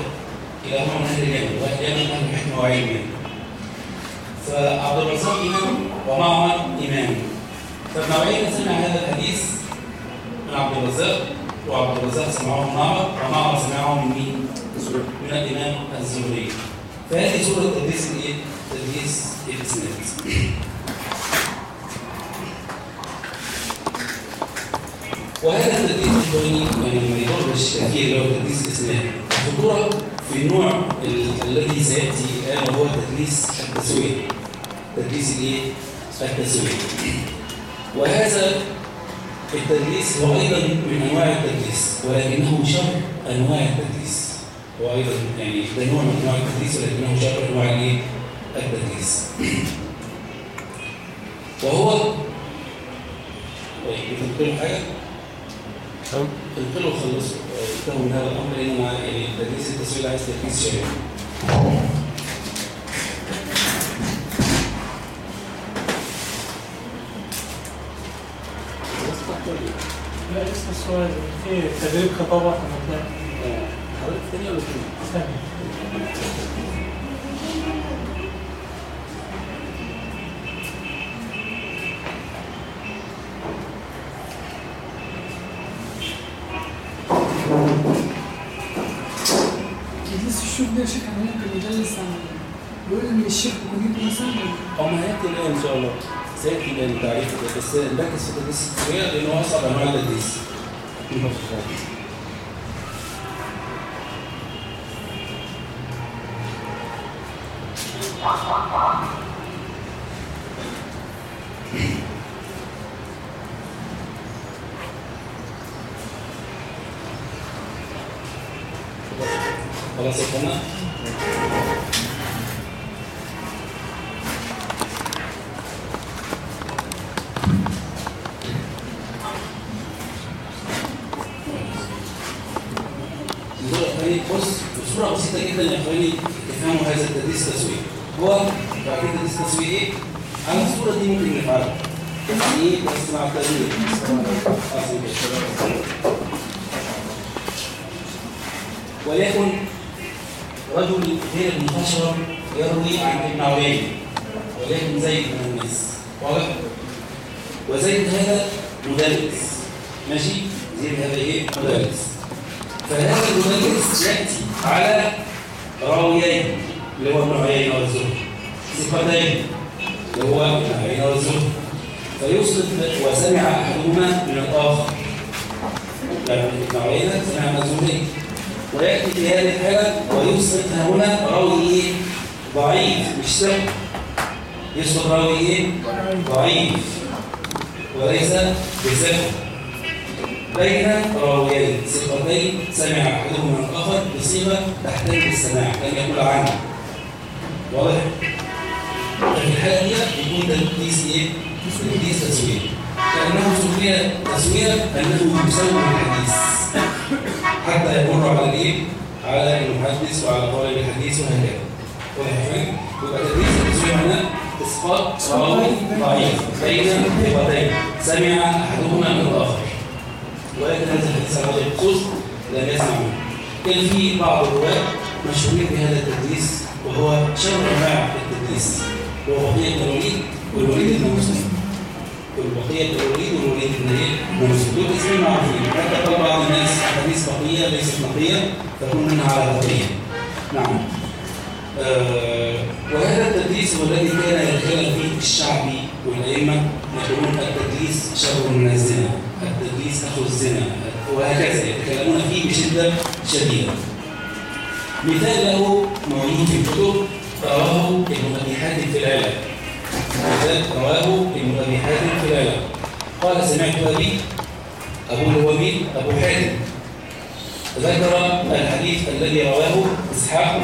كلاهما من أهل اليمن واهل اليمن أهل حكمه وعلم. فعبد الرزاق إمام ومعمر إمام فابن عيينة سمع هذا الحديث من عبد الرزاق وعبد الرزاق سمعه من معمر ومعمر سمعه من مين؟ من الإمام الزهري فهذه صورة تدريس الإيه؟ تدريس الإسناد وهذا التدريس الثاني يعني ما تأثير اللي هو تدريس الإسناد الخطورة في النوع ال- الذي سيأتي الآن وهو تدريس التسوية تدريس الإيه؟ التسوية وهذا التدريس هو أيضا من أنواع التدريس ولكنه شر أنواع التدريس هو أيضا يعني ده نوع من أنواع التدريس ولكنه شر أنواع الإيه؟ التدريس وهو طيب حاجة؟ تمام انقلوا خلصوا انتهوا من هذا مع يعني تدريس التسويق عايز تركيز شوية لا لسه السؤال في تدريب في المبدأ حضرتك ثانية ولا ثانية؟ ثاني تدريس الشوك ده شيخ أنا ممكن يدلس عن يقول ان الشيخ كونيتو مثلا أو ما هيأتي الآن إن شاء الله؟ سيأتي الآن تعريف ده، بس نركز في تدريس التسويق لأنه أصعب أنواع التدريس ثقتين سمع احدهما الآخر بصيغة تحتاج للسماع لم يقل عنه. واضح؟ ففي الحاله دي يكون تدليس إيه؟ تدليس تسوية. كانه سمي تسوية أنه يسوي الحديث. حتى يمر على الايه على المحدث وعلى طالب الحديث وهكذا واضح يا فندم؟ يبقى تدليس التسوية هنا إسقاط راوي ضعيف بين ثقتين سمع أحدهما من الآخر. ولكن هذا الحديث على وجه الخصوص لم يسمع منه. كان في بعض الرواة مشهورين بهذا التدريس وهو شر انواع التدريس وهو بقية بن الوليد والوليد بن مسلم. والبقية بن الوليد والوليد بن إيه؟ بن مسلم. دول اسمين معروفين. حتى قال بعض الناس حديث بقية ليست نقية تكون منها على بقية. نعم. آه وهذا التدريس هو الذي كان يتكلم فيه الشعبي والأئمة يقولون التدريس شر من الزنا التدريس أخو الزنا وهكذا. يتكلمون فيه بشدة شديدة. مثال له موجود في الكتب رواه ابن أبي حاتم في العلم. مثال رواه ابن أبي حاتم في العلم. قال سمعت أبي أبو الوبيد أبو حاتم. ذكر الحديث الذي رواه إسحاق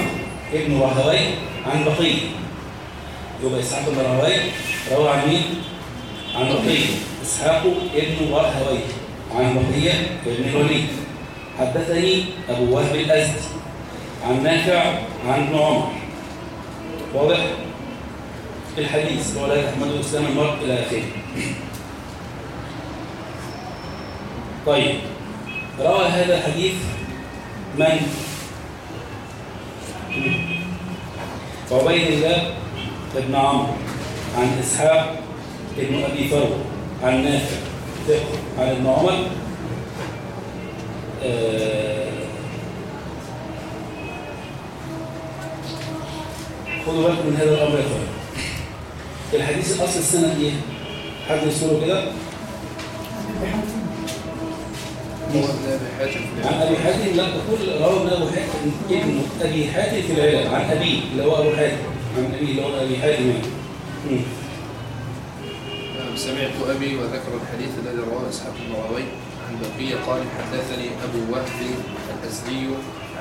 ابن راهوي عن بقية يبقى إسحاق بن راهوي روى عن مين؟ عن بقية إسحاق ابن راهوي عن بقية ابن الوليد حدثني أبو وهب الأزدي عن نافع عن ابن عمر واضح؟ الحديث هو لا يحمد الإسلام المرء إلى آخره طيب روى هذا الحديث من؟ عبيد الله بن عمرو عن إسحاق بن أبي فروة عن نافع عن ابن عمر خدوا بالكم من هذا الأمر يا إخوان الحديث الأصل السنة إيه؟ حد يذكره كده عن العلم. أبي حاتم لا تقول روى ابن أبو حاتم ابن أبي حاتم في العلل عن أبي اللي هو أبو حاتم عن أبي اللي هو أبي حاتم يعني سمعت أبي وذكر الحديث الذي رواه إسحاق بن راوي عن بقية قال حدثني أبو وهب الازدي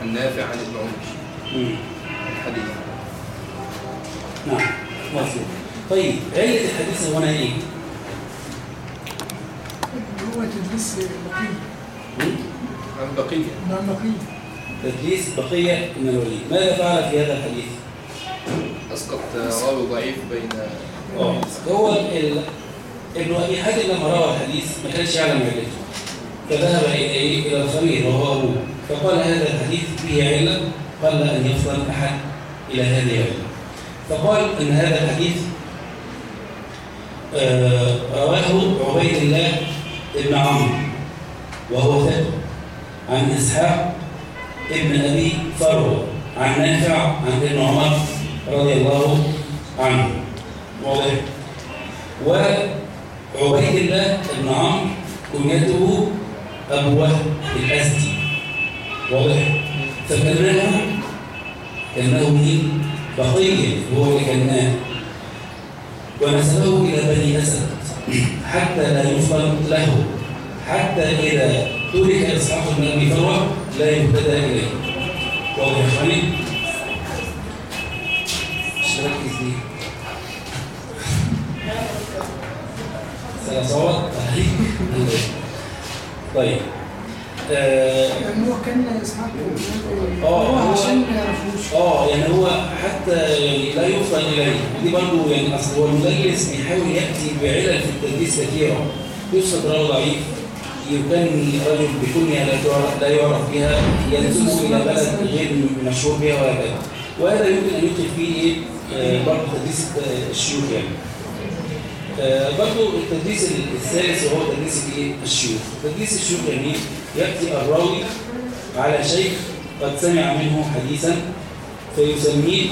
عن نافع عن ابن عمر. الحديث نعم مظبوط طيب علة الحديث هنا إيه؟ هو تدريس بقية؟ عن بقية نعم بقية تدليس بقية من الوليد ماذا فعل في هذا الحديث؟ أسقط راوي ضعيف بين هو. ابن ابي حاتم لما روى الحديث ما كانش يعلم علته فذهب إلى إيه؟ إلى الخبير وهو أبوه. فقال هذا الحديث فيه علة قل أن يفضل أحد إلى هذه العله فقال إن هذا الحديث آه رواه عبيد الله بن عمرو وهو ثقة عن إسحاق ابن أبي فروة عن نافع عن ابن عمر رضي الله عنه. واضح؟ وعبيد الله بن عمرو كنيته ابو وهب الازدي واضح؟ فكناه كأنه مين؟ بقية هو اللي كناه ونسبه إلى بني أسد. حتى لا يفضل له. حتى إذا ترك اسحاق بن فروه لا يهتدى إليه. واضح يا سيصوت طيب آه يعني هو كان هو هو- عشان ما يعرفوش. آه يعني هو حتى يعني لا يفضل إليه. دي برضه يعني أصل هو المدلس بيحاول يأتي بعلل في التدليس كثيرة. يفسد راوي ضعيف. يكني رجل بكنيه لا يعرف بها ينسبه إلى بلد غير مشهور بها ولا كذا وهذا يمكن أن يدخل فيه آه، برضه تدليس آه، الشيوخ يعني. برضه التدليس الثالث وهو تدليس الإيه؟ الشيوخ. تدليس الشيوخ يعني يأتي الراوي على شيخ قد سمع منه حديثا فيسميه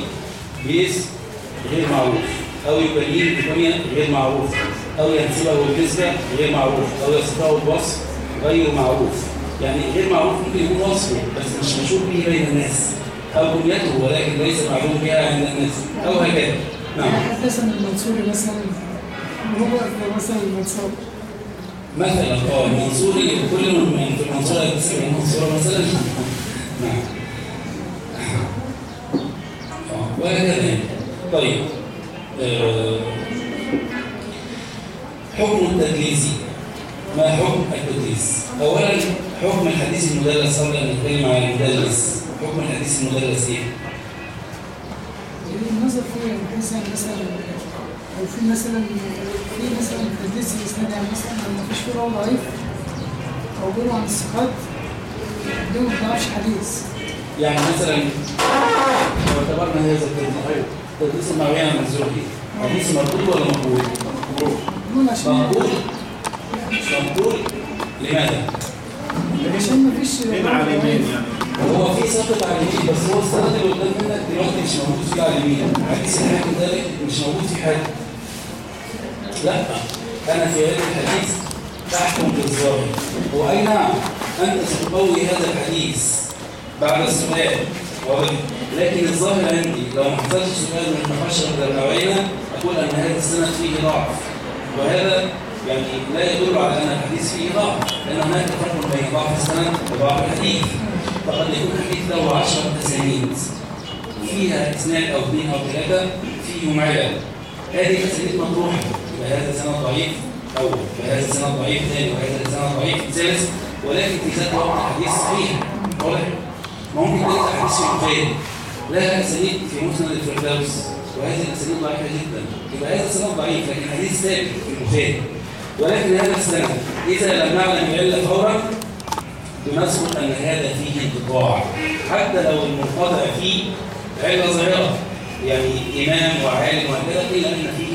باسم غير معروف أو يبنيه بكنية غير معروف أو ينسبه النسبة غير معروف أو يصفه الوصف غير معروف. يعني غير معروف ممكن يكون وصفه بس مش مشهور به بين الناس أو كنيته ولكن ليس معلوم بها عند الناس أو هكذا. نعم. حدثنا المنصوري مثلا هو مثلا المنصور مثلا آه المنصوري كل من في المنصورة يتسمى المنصورة مثلا. نعم. آه، وهكذا. يعني. طيب آه، حكم التدليس ما حكم التدليس؟ اولا حكم الحديث المدلس قبل أن نتكلم عن المدلس. حكم الحديث المدلس إيه؟ النظر فيه يعني مثلا أو في مثلا في مثلا تدريس الاسناد يعني مثلا لما مفيش فيه راوي ضعيف أو بيقولوا عن الثقات دي ما بتعرفش حديث يعني مثلا لو اعتبرنا هذا التدليس تدليس المعوية عن الزهري حديث مردود ولا مقبول؟ مقبول مقبول لماذا؟ عشان مفيش راوي عالمين ضعيف. يعني هو في ساقط عالمين بس هو السند اللي قدام منك دلوقتي مش موجود فيه عالمين حديث الحاكم ده مش موجود فيه حاجة لا أنا في هذا الحديث تحكم بالظاهر هو اي نعم انت ستقوي هذا الحديث؟ بعد السؤال. لكن الظاهر عندي لو ما حصلش سؤال من التفشر من النوعين أقول أن هذا السند فيه ضعف. وهذا يعني لا يدل على أن الحديث فيه ضعف لأن هناك فرق بين ضعف السند وضعف الحديث. فقد يكون الحديث له 10 اسانيد فيها اثنان أو اثنين أو ثلاثة فيهم علل هذه الاسانيد مطروحة. يبقى هذا سند ضعيف اول وهذا سند ضعيف ثاني وهذا سند ضعيف ثالث ولكن في ذات الحديث صحيح. واضح؟ ممكن تلقى حديث البخاري. لها اسانيد في مسند الفردوس. وهذه الأسانيد ضعيفه جدا. يبقى هذا سند ضعيف لكن حديث ثابت في البخاري. ولكن هذا السند إذا لم نعلم العله فورا بنذكر أن هذا فيه انقطاع. حتى لو المنقطع فيه علة ظاهرة يعني إمام وعالم وهكذا إلا أن فيه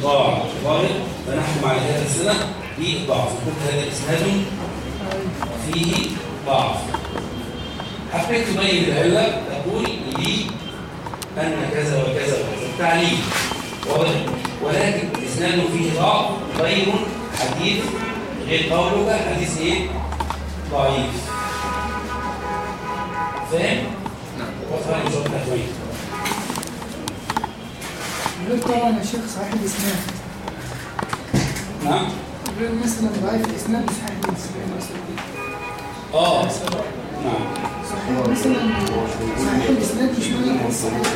انقطاع ظاهر فنحكم على هذا السنة بالضعف قلت هذا إسناد فيه ضعف. حبيت تبين العلة تقول لي أن كذا وكذا وكذا. تعليل واضح. ولكن إسناد فيه ضعف. غير حديث غير قولك. حديث إيه؟ ضعيف. فاهم؟ نعم. لي صوت تحويل غير طبعا يا شيخ صحيح الاسناد نعم غير مثلا ضعيف الاسناد صحيح الاسناد مثلا آه نعم صحيح مثلا صحيح الاسناد مش معنى صحيح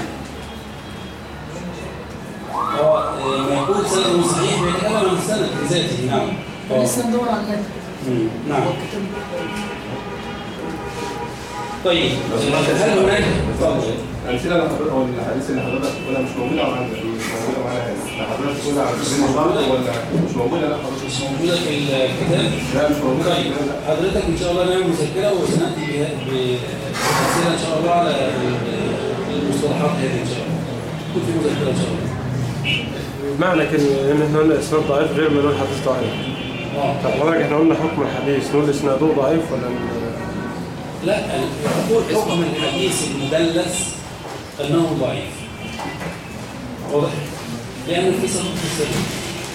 آه، ما يكون سند صحيح بيتكلم عن السند بذاته نعم آه. لسه ندور على النت مم. نعم طيب هل هناك اتفضل الأمثلة اللي حضرتك أو الحديث اللي حضرتك بتقولها مش موجودة أو عندك؟ مش موجودة معانا هنا حضرتك بتقولها على سبيل المثال ولا مش موجودة؟ لا حضرتك مش موجودة. في الكتاب؟ لا مش موجودة طيب حضرتك إن شاء الله نعمل مذكره وسناتي بها- بتفسيرها إن شاء الله على ال- المصطلحات هذه إن شاء الله. يكون في مذكره إن شاء الله. معنى كده إن إحنا قلنا إسناد ضعيف غير ما نقول حديث ضعيف. آه. طب حضرتك إحنا قلنا حكم الحديث نقول إسناده ضعيف ولا لا؟ حكم الحديث المدلس انه ضعيف. واضح؟ لأن في سقط في السبب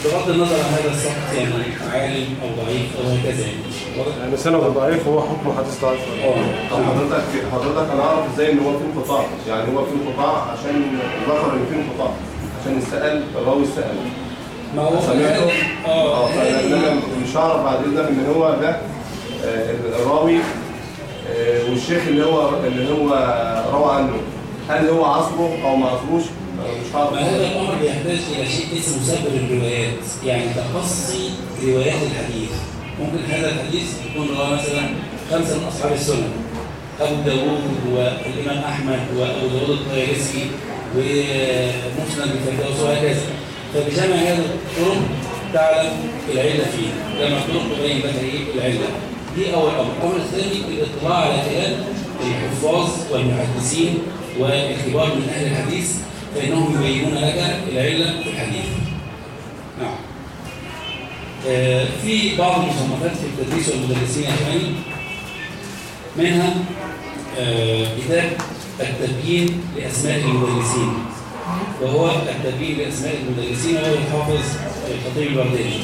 بغض النظر عن هذا السقط يعني عالم أو ضعيف أو هكذا يعني. واضح؟ يعني ضعيف هو حكم حديث ضعيف. آه طب حضرتك حضرتك أنا أعرف إزاي إن هو في انقطاع؟ يعني هو في انقطاع عشان ذكر ان في انقطاع عشان سال الراوي سال ما هو سمعته؟ آه. آه فانا هذه- مش هعرف بعد إذنك إن هو ده آه، الراوي آه، والشيخ اللي هو اللي هو روى عنه. هل هو عصره أو ما عصروش؟ مش هعرف ما هذا الأمر بيحتاج إلى شيء اسمه سبب الروايات. يعني تقصي روايات الحديث. ممكن هذا الحديث يكون رواه مثلا خمسة من أصحاب السنن أبو داوود والإمام أحمد وأبو داوود الطيالسي ومسند الفردوس وهكذا. فبجمع هذه الطرق تعلم العلة فيه. لما الطرق تبين لك العلة. دي أول أمر. الأمر الثاني الإطلاع على كلام الحفاظ والمحدثين. والكبار من أهل الحديث فإنهم يبينون لك العلة في الحديث. نعم. آه، في بعض المصنفات في التدريس والمدرسين يا اخواني منها آه، كتاب التبيين لأسماء المدرسين. وهو التبيين لأسماء المدرسين وهو الحافظ الخطيب البغدادي.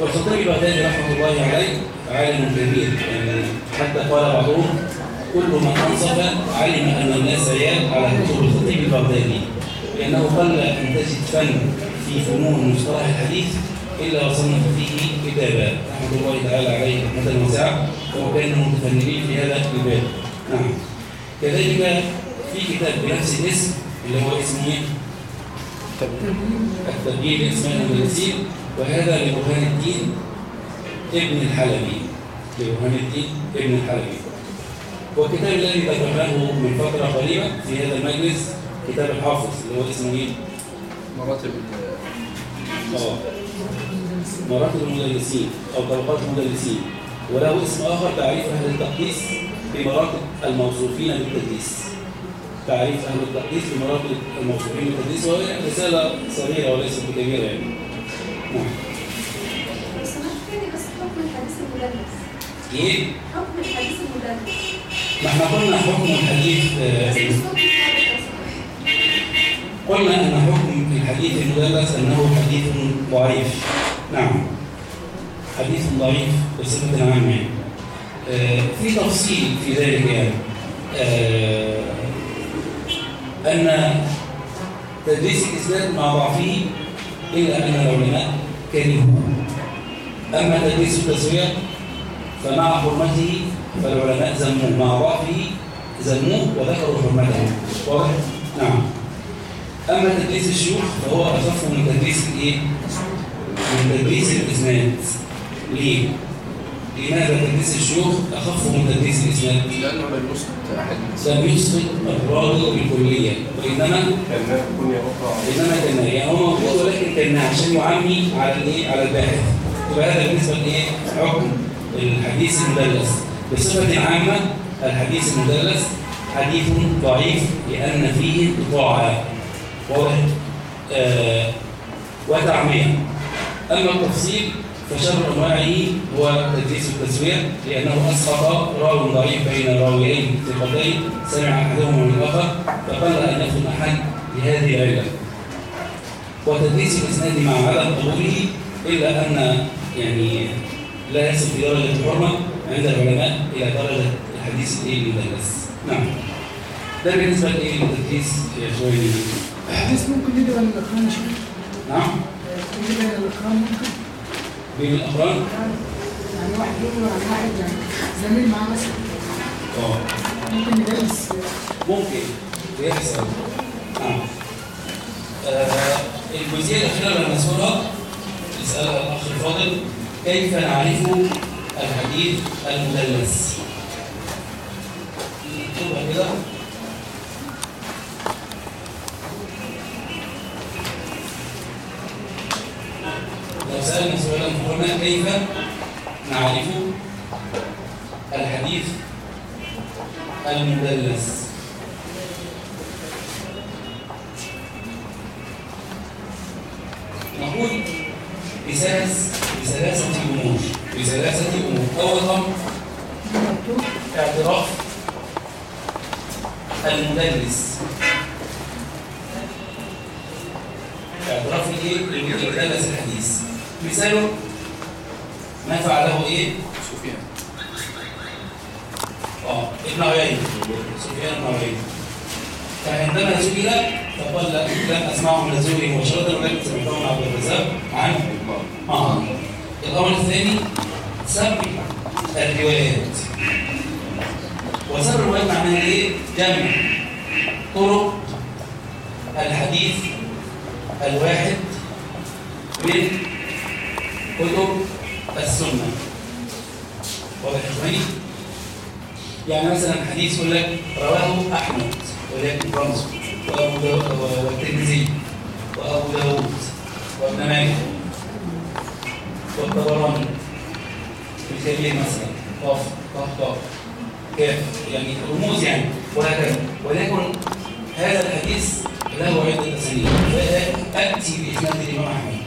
والخطيب البغدادي رحمة الله عليه عالم كبير يعني حتى قال بعضهم كل من انصف علم أن الناس عيال على كتب الخطيب البغدادي لأنه قل أن تجد فن في فنون مصطلح الحديث إلا وصنف فيه كتابا رحمه الله تعالى عليه رحمة واسعة وكان من المتفننين في هذا الباب نعم. كذلك في كتاب بنفس الاسم اللي هو اسمه إيه؟ التبيين لاسماء المدرسين وهذا لبرهان الدين ابن الحلبي. لبرهان الدين ابن الحلبي. والكتاب الذي ذكرناه من فترة قريبة في هذا المجلس كتاب الحافظ اللي هو اسمه إيه؟ مراتب آه. مراتب المدرسين أو طبقات المدرسين. وله اسم آخر تعريف أهل التقديس بمراتب الموصوفين بالتدريس تعريف أهل التقديس بمراتب الموصوفين بالتدريس وهي رسالة صغيرة وليست كبيره يعني. نعم. بس حكم الحديث المدلس إيه؟ حكم الحديث المدلس ما إحنا قلنا حكم الحديث آه، قلنا أن حكم الحديث المدلس أنه حديث ضعيف. نعم. حديث ضعيف بصفة عامة. آه، في تفصيل في ذلك يعني أن تدريس الإسناد مع ضعفه إلا أن العلماء كرهوه. أما تدريس التسوية فمع حرمته فالعلماء ذموه مع ضعفه ذموه وذكروا حرمته واضح؟ نعم. أما تدريس الشيوخ فهو اخف من تدريس الإيه؟ من تدريس الإسناد. ليه؟ لماذا تدريس الشيوخ أخف من تدريس الإسناد؟ لأنه لم يسقط أحد. لم يسقط كان كنية أخرى. انما كان يعني هو موجود ولكن كان عشان يعمي على الإيه؟ على الباحث. يبقى هذا بالنسبة لإيه؟ حكم الحديث المدلس بصفة عامة الحديث المدلس حديث ضعيف لأن فيه قطاعا واضح؟ آه وتعمية أما التفصيل فشر أنواعه هو تدريس التسوية لأنه أسقط راو ضعيف بين راويين ثقتين سمع أحدهما من الآخر فقل أن يكون أحد لهذه العلة. وتدريس الإسناد مع عدم قبوله إلا أن يعني لا يصل في درجة الحرمة عند العلماء إلى درجة الحديث الإيه المدلس نعم. ده بالنسبة لإيه للتدريس يا شوية الحديث ممكن يجي بين الأقران شوية نعم. يجي بين الأقران ممكن؟ بين الأقران؟ يعني واحد يقول عن واحد يعني زميل معاه مثلا. آه. ممكن يدرس. ممكن يحصل نعم. آه، الجزئية الأخيرة اللي هنذكرها يسألها الأخ الفاضل كيف نعرف الحديث المدلس؟ كده لو سألنا سؤالا قلنا كيف نعرف الحديث المدلس نقول بثلاث بثلاثة أمور بثلاثة أمور أول أمر اعتراف المدلس اعتراف الايه؟ المدلس الحديث مثاله ما فعله إيه؟ سفيان آه ابن عيينة سفيان بن عيينة فعندما سئل فقال لا لم اسمعه من الزهري مباشرة ولكن سمعته من عبد الرزاق عن آه الامر الثاني سبب الروايات وسبب الروايات معناها إيه؟ جمع طرق الحديث الواحد من كتب السنة واضح يا اخواني؟ يعني مثلا حديث يقول لك رواه احمد ولكن رمزه وابو داود والترمذي وابو داود وابن ماجه والطبراني في الكبير مثلا قاف قاف قاف كاف يعني رموز يعني وهكذا ولكن هذا الحديث له عده اسانيد فاتي باسناد الامام احمد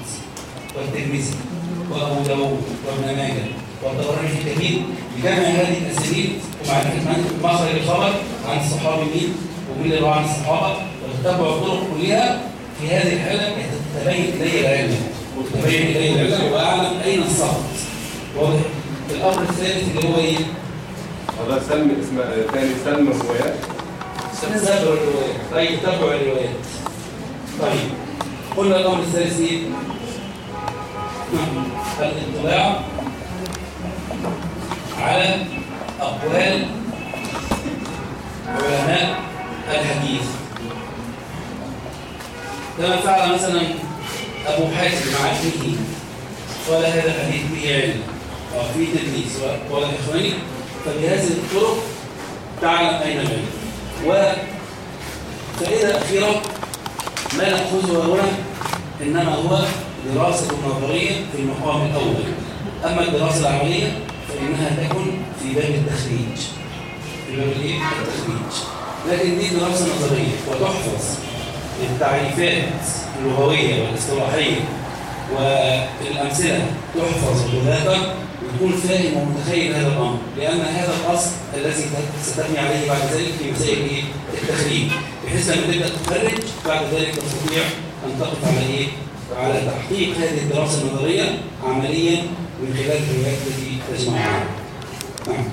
والترمذي وابو داود وابن ماجه الكبير بجمع هذه الاسانيد ومعرفه من مخرج الخبر عن الصحابي مين ومين اللي روى عن الصحابة وتتبع الطرق كلها في هذه الحالة تبين إلي العلم. تبين إلي العلم وأعلم أين السقط واضح؟ الأمر الثالث اللي هو إيه؟ هذا سلم اسم ثاني سلم الروايات. تتبع الروايات. اي تتبع الروايات. طيب قلنا الأمر الثالث إيه؟ نعم. الإطلاع. على أقوال علماء الحديث. كما فعل مثلا أبو حاتم مع ابنه قال هذا الحديث به علم وفي تدليس وقال إخواني فبهذه الطرق تعلم أين العلم. وفائده اخيره ما ناخذه هنا إنما هو دراسة نظريه في المقام الأول. أما الدراسة العملية فانها تكن في باب التخريج. في باب الإيه؟ التخريج. لكن دي دراسة نظرية وتحفظ التعريفات اللغوية والاصطلاحية والأمثلة. تحفظ وتذاكر وتكون فاهم ومتخيل هذا الأمر لأن هذا الأصل الذي ستبني عليه بعد ذلك في مسائل إيه؟ التخريج. بحيث لما تبدأ تخرج بعد ذلك تستطيع أن تقف على إيه؟ على تحقيق هذه الدراسة النظرية عمليا من خلال الروايات التي تجمعها نعم.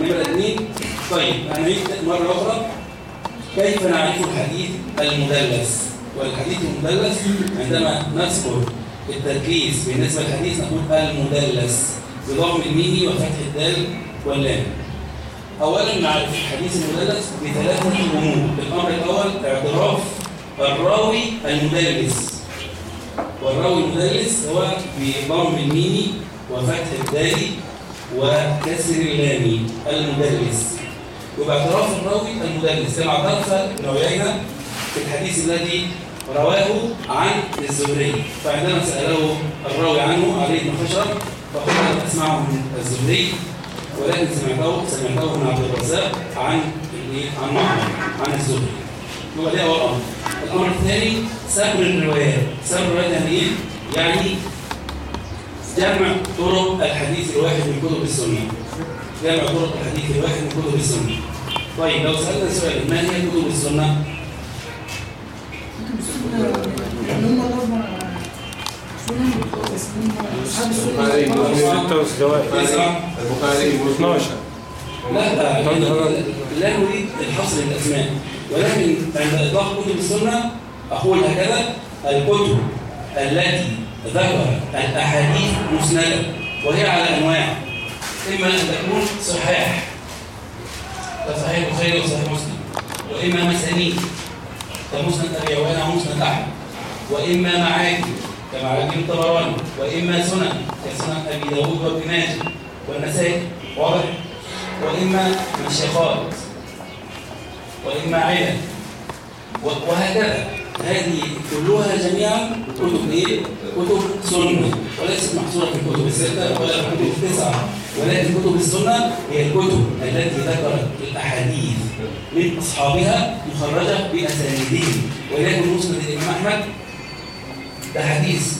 نمرة اثنين. طيب هنعيد مرة أخرى. كيف نعرف الحديث المدلس؟ والحديث المدلس عندما نذكر التركيز بالنسبة للحديث نقول المدلس بضم الميم وفتح الدال واللام. أولا نعرف الحديث المدلس بثلاثة أمور الأمر الأول اعتراف الراوي المدلس. والراوي المدلس هو بضم الميم وفتح الدال وكسر اللام المدلس. وباعتراف الراوي المدلس. كما اعترف ابن في الحديث الذي رواه عن الزهري. فعندما سأله الراوي عنه علي بن خشر فقال اسمعه من الزهري ولكن سمعته سمعته من عبد الرزاق عن؟ عن معمر عن الزهري. يبقى ده أول أمر؟ الامر الثاني سبر الروايات سبر الروايات يعني إيه؟ يعني جمع طرق الحديث الواحد من كتب السنة جمع طرق الحديث الواحد من كتب السنة طيب لو سالنا سؤال ما هي كتب السنة البخاري السنة ستة والزوائد تسعه البخاري مسلم 12 لا يعني لا نريد الحصر الاسماء ولكن عند إطلاق كتب السنة أقول هكذا الكتب التي ذكر الأحاديث مسندة وهي على أنواع إما أن تكون صحاح كصحيح البخاري وصحيح مسلم وإما مسانيد كمسند أبي عوانه ومسند أحمد وإما معاجم كمعاجم الطبراني وإما سنن كسنن أبي داوود وابن ماجه والنسائي واضح وإما مشيخات وإما علل و- وهكذا. هذه كلها جميعا كتب إيه؟ كتب سنة وليست محصورة في الكتب الستة ولا في الكتب التسعة. ولكن كتب السنة هي الكتب التي ذكرت الأحاديث من أصحابها مخرجة بأسانيدهم. ولكن مسند الإمام أحمد. ده حديث.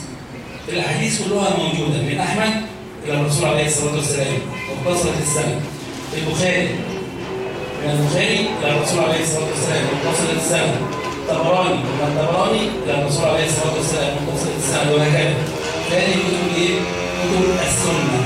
الأحاديث كلها موجودة من أحمد إلى الرسول عليه الصلاة والسلام. واتصلت السنة. البخاري. من البخاري إلى الرسول عليه الصلاة والسلام واتصلت السنة الطبراني من الطبراني إلى الرسول عليه الصلاة والسلام واتصلت السنة وهكذا هذه كتب إيه؟ كتب السنة؟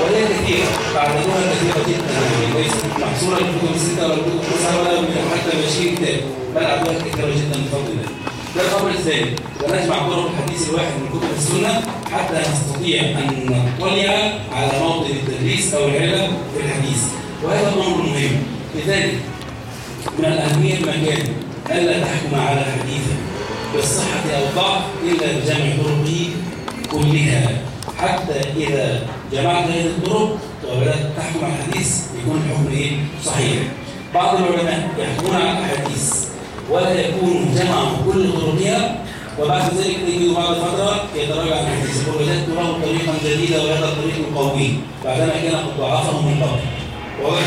وهي كثيرة تعددها كثيرة جدا ليست محصورة الكتب الستة ولا الكتب التسعة ولا من حتى 20 كتاب. بل عددها كثيرة جدا بفضل الله ده الأمر الثاني. ونجمع طرق الحديث الواحد من كتب السنة حتى نستطيع أن نطلع على موطن التدريس أو العلم في الحديث. وهذا أمر مهم. لذلك من الأهمية المكان الا تحكم على حديث بالصحة أو الضعف إلا بجمع طرقه كلها. حتى إذا جمعت هذه الطرق وبدات تحكم على الحديث يكون الحكم إيه؟ صحيح. بعض العلماء يحكمون على الأحاديث ولا يكون جمع كل طرقها وبعد ذلك يجي بعد فترة يتراجع عن الحديث. يقول وجدت له طريقا جديدا وهذا الطريق القوي بعدما كان قد ضعفه من قبل. واضح؟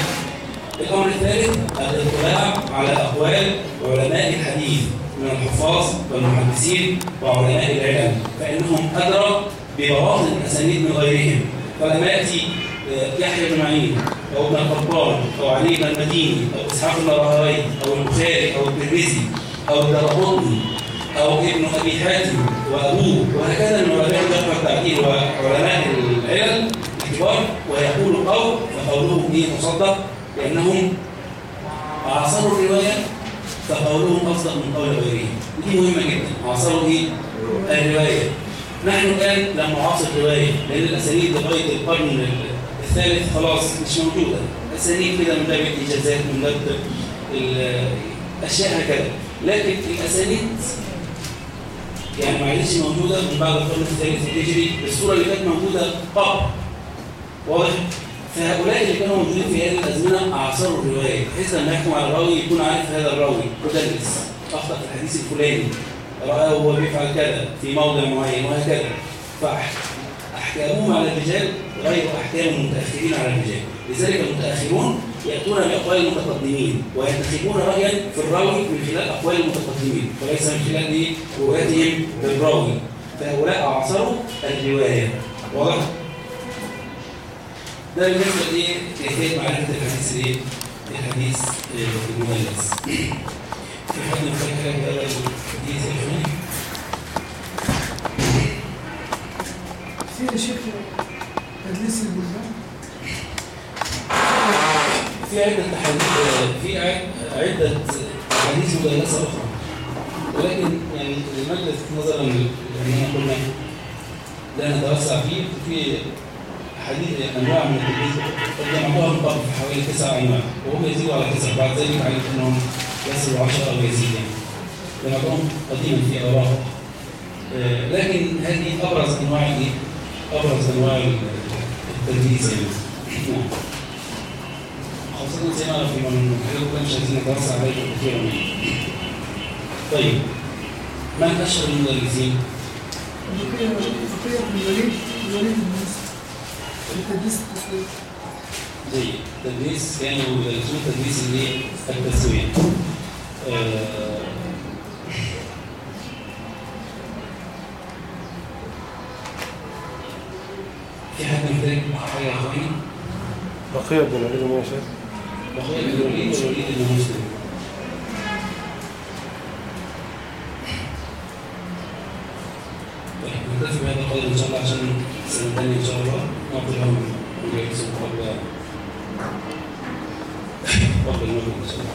الأمر الثالث الاطلاع على أقوال علماء الحديث من الحفاظ والمحدثين وعلماء العلم فإنهم أدرى ببواطن الأسانيد من غيرهم فلما يأتي يحيى بن معين أو ابن القطان أو علي بن المديني أو إسحاق راهوي أو البخاري أو الترمذي أو الدرقطني أو ابن أبي حاتم وأبوه وهكذا من علماء الجرح والتعديل وعلماء العلل الكبار ويقول قول فقولهم إيه مصدق لأنهم عاصروا الرواية فقولهم أصدق من قول غيرهم. دي مهمة جدا. عاصروا إيه؟ الرواية. نحن الآن لم نعاصر الرواية لأن الأسانيد لغاية القرن الثالث خلاص مش موجودة. أسانيد كده من باب الإجازات من باب الأشياء هكذا. لكن الأسانيد يعني ما موجودة من بعد القرن الثالث الهجري الصورة اللي كانت موجودة قبل. واضح؟ فهؤلاء اللي كانوا موجودين في هذه الأزمنة أعصروا الرواية بحيث لما يحكم على الراوي يكون عارف هذا الراوي مدرس أخطأ في الحديث الفلاني رآه وهو بيفعل كذا في موضع معين وهكذا فأحكامهم على الرجال غير أحكام المتأخرين على الرجال لذلك المتأخرون يأتون بأقوال المتقدمين ويتخذون رأيا في الراوي من خلال أقوال المتقدمين وليس من خلال إيه؟ رؤيتهم للراوي فهؤلاء أعصروا الرواية واضح؟ ده بالنسبة لإيه؟ كيفية معرفة الحديث الإيه؟ الحديث المميز في حد كلام هذا الحديث الفلاني؟ في شيخ تدليس البلدان في عدة في عدة أحاديث مدلسة أخرى ولكن يعني المجلس نظرا لأننا قلنا لا نتوسع فيه في حديث أنواع من التدليس قد جمعوها من قبل حوالي تسع أنواع وهم يزيدوا على تسع بعد ذلك علمت أنهم يصلوا عشرة أو يزيد يعني جمعتهم قديما في أوراق. لكن هذه أبرز أنواع إيه؟ أبرز أنواع التدليس يعني. نعم. خاصة زي ما في من حلو مش عايزين نتوسع عليه كثيرا. طيب من أشهر المدرسين؟ الفقيه الوليد الوليد بن التدليس التصوير جيد تدريس كانوا يدرسون تدريس الايه؟ التسوية آه، في حد محتاج حاجة يا اخواني؟ بقية بن الوليد يا شيخ بقي بن الوليد والوليد بن مسلم طيب نكتفي بهذا القدر إن شاء الله عشان السنة الثانية إن شاء الله نعطي لهم ويجلسوا قبل قبل المغرب ان شاء الله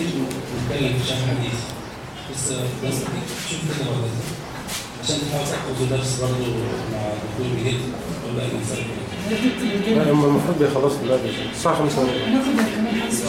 نتكلم في شرح حديث بس بس شوف كده ولا عشان تحاول تاخد درس برضه مع الدكتور بجد ولا المسائل لا هم المفروض بيخلصوا دلوقتي. الساعة 5 هناخد كمان حديث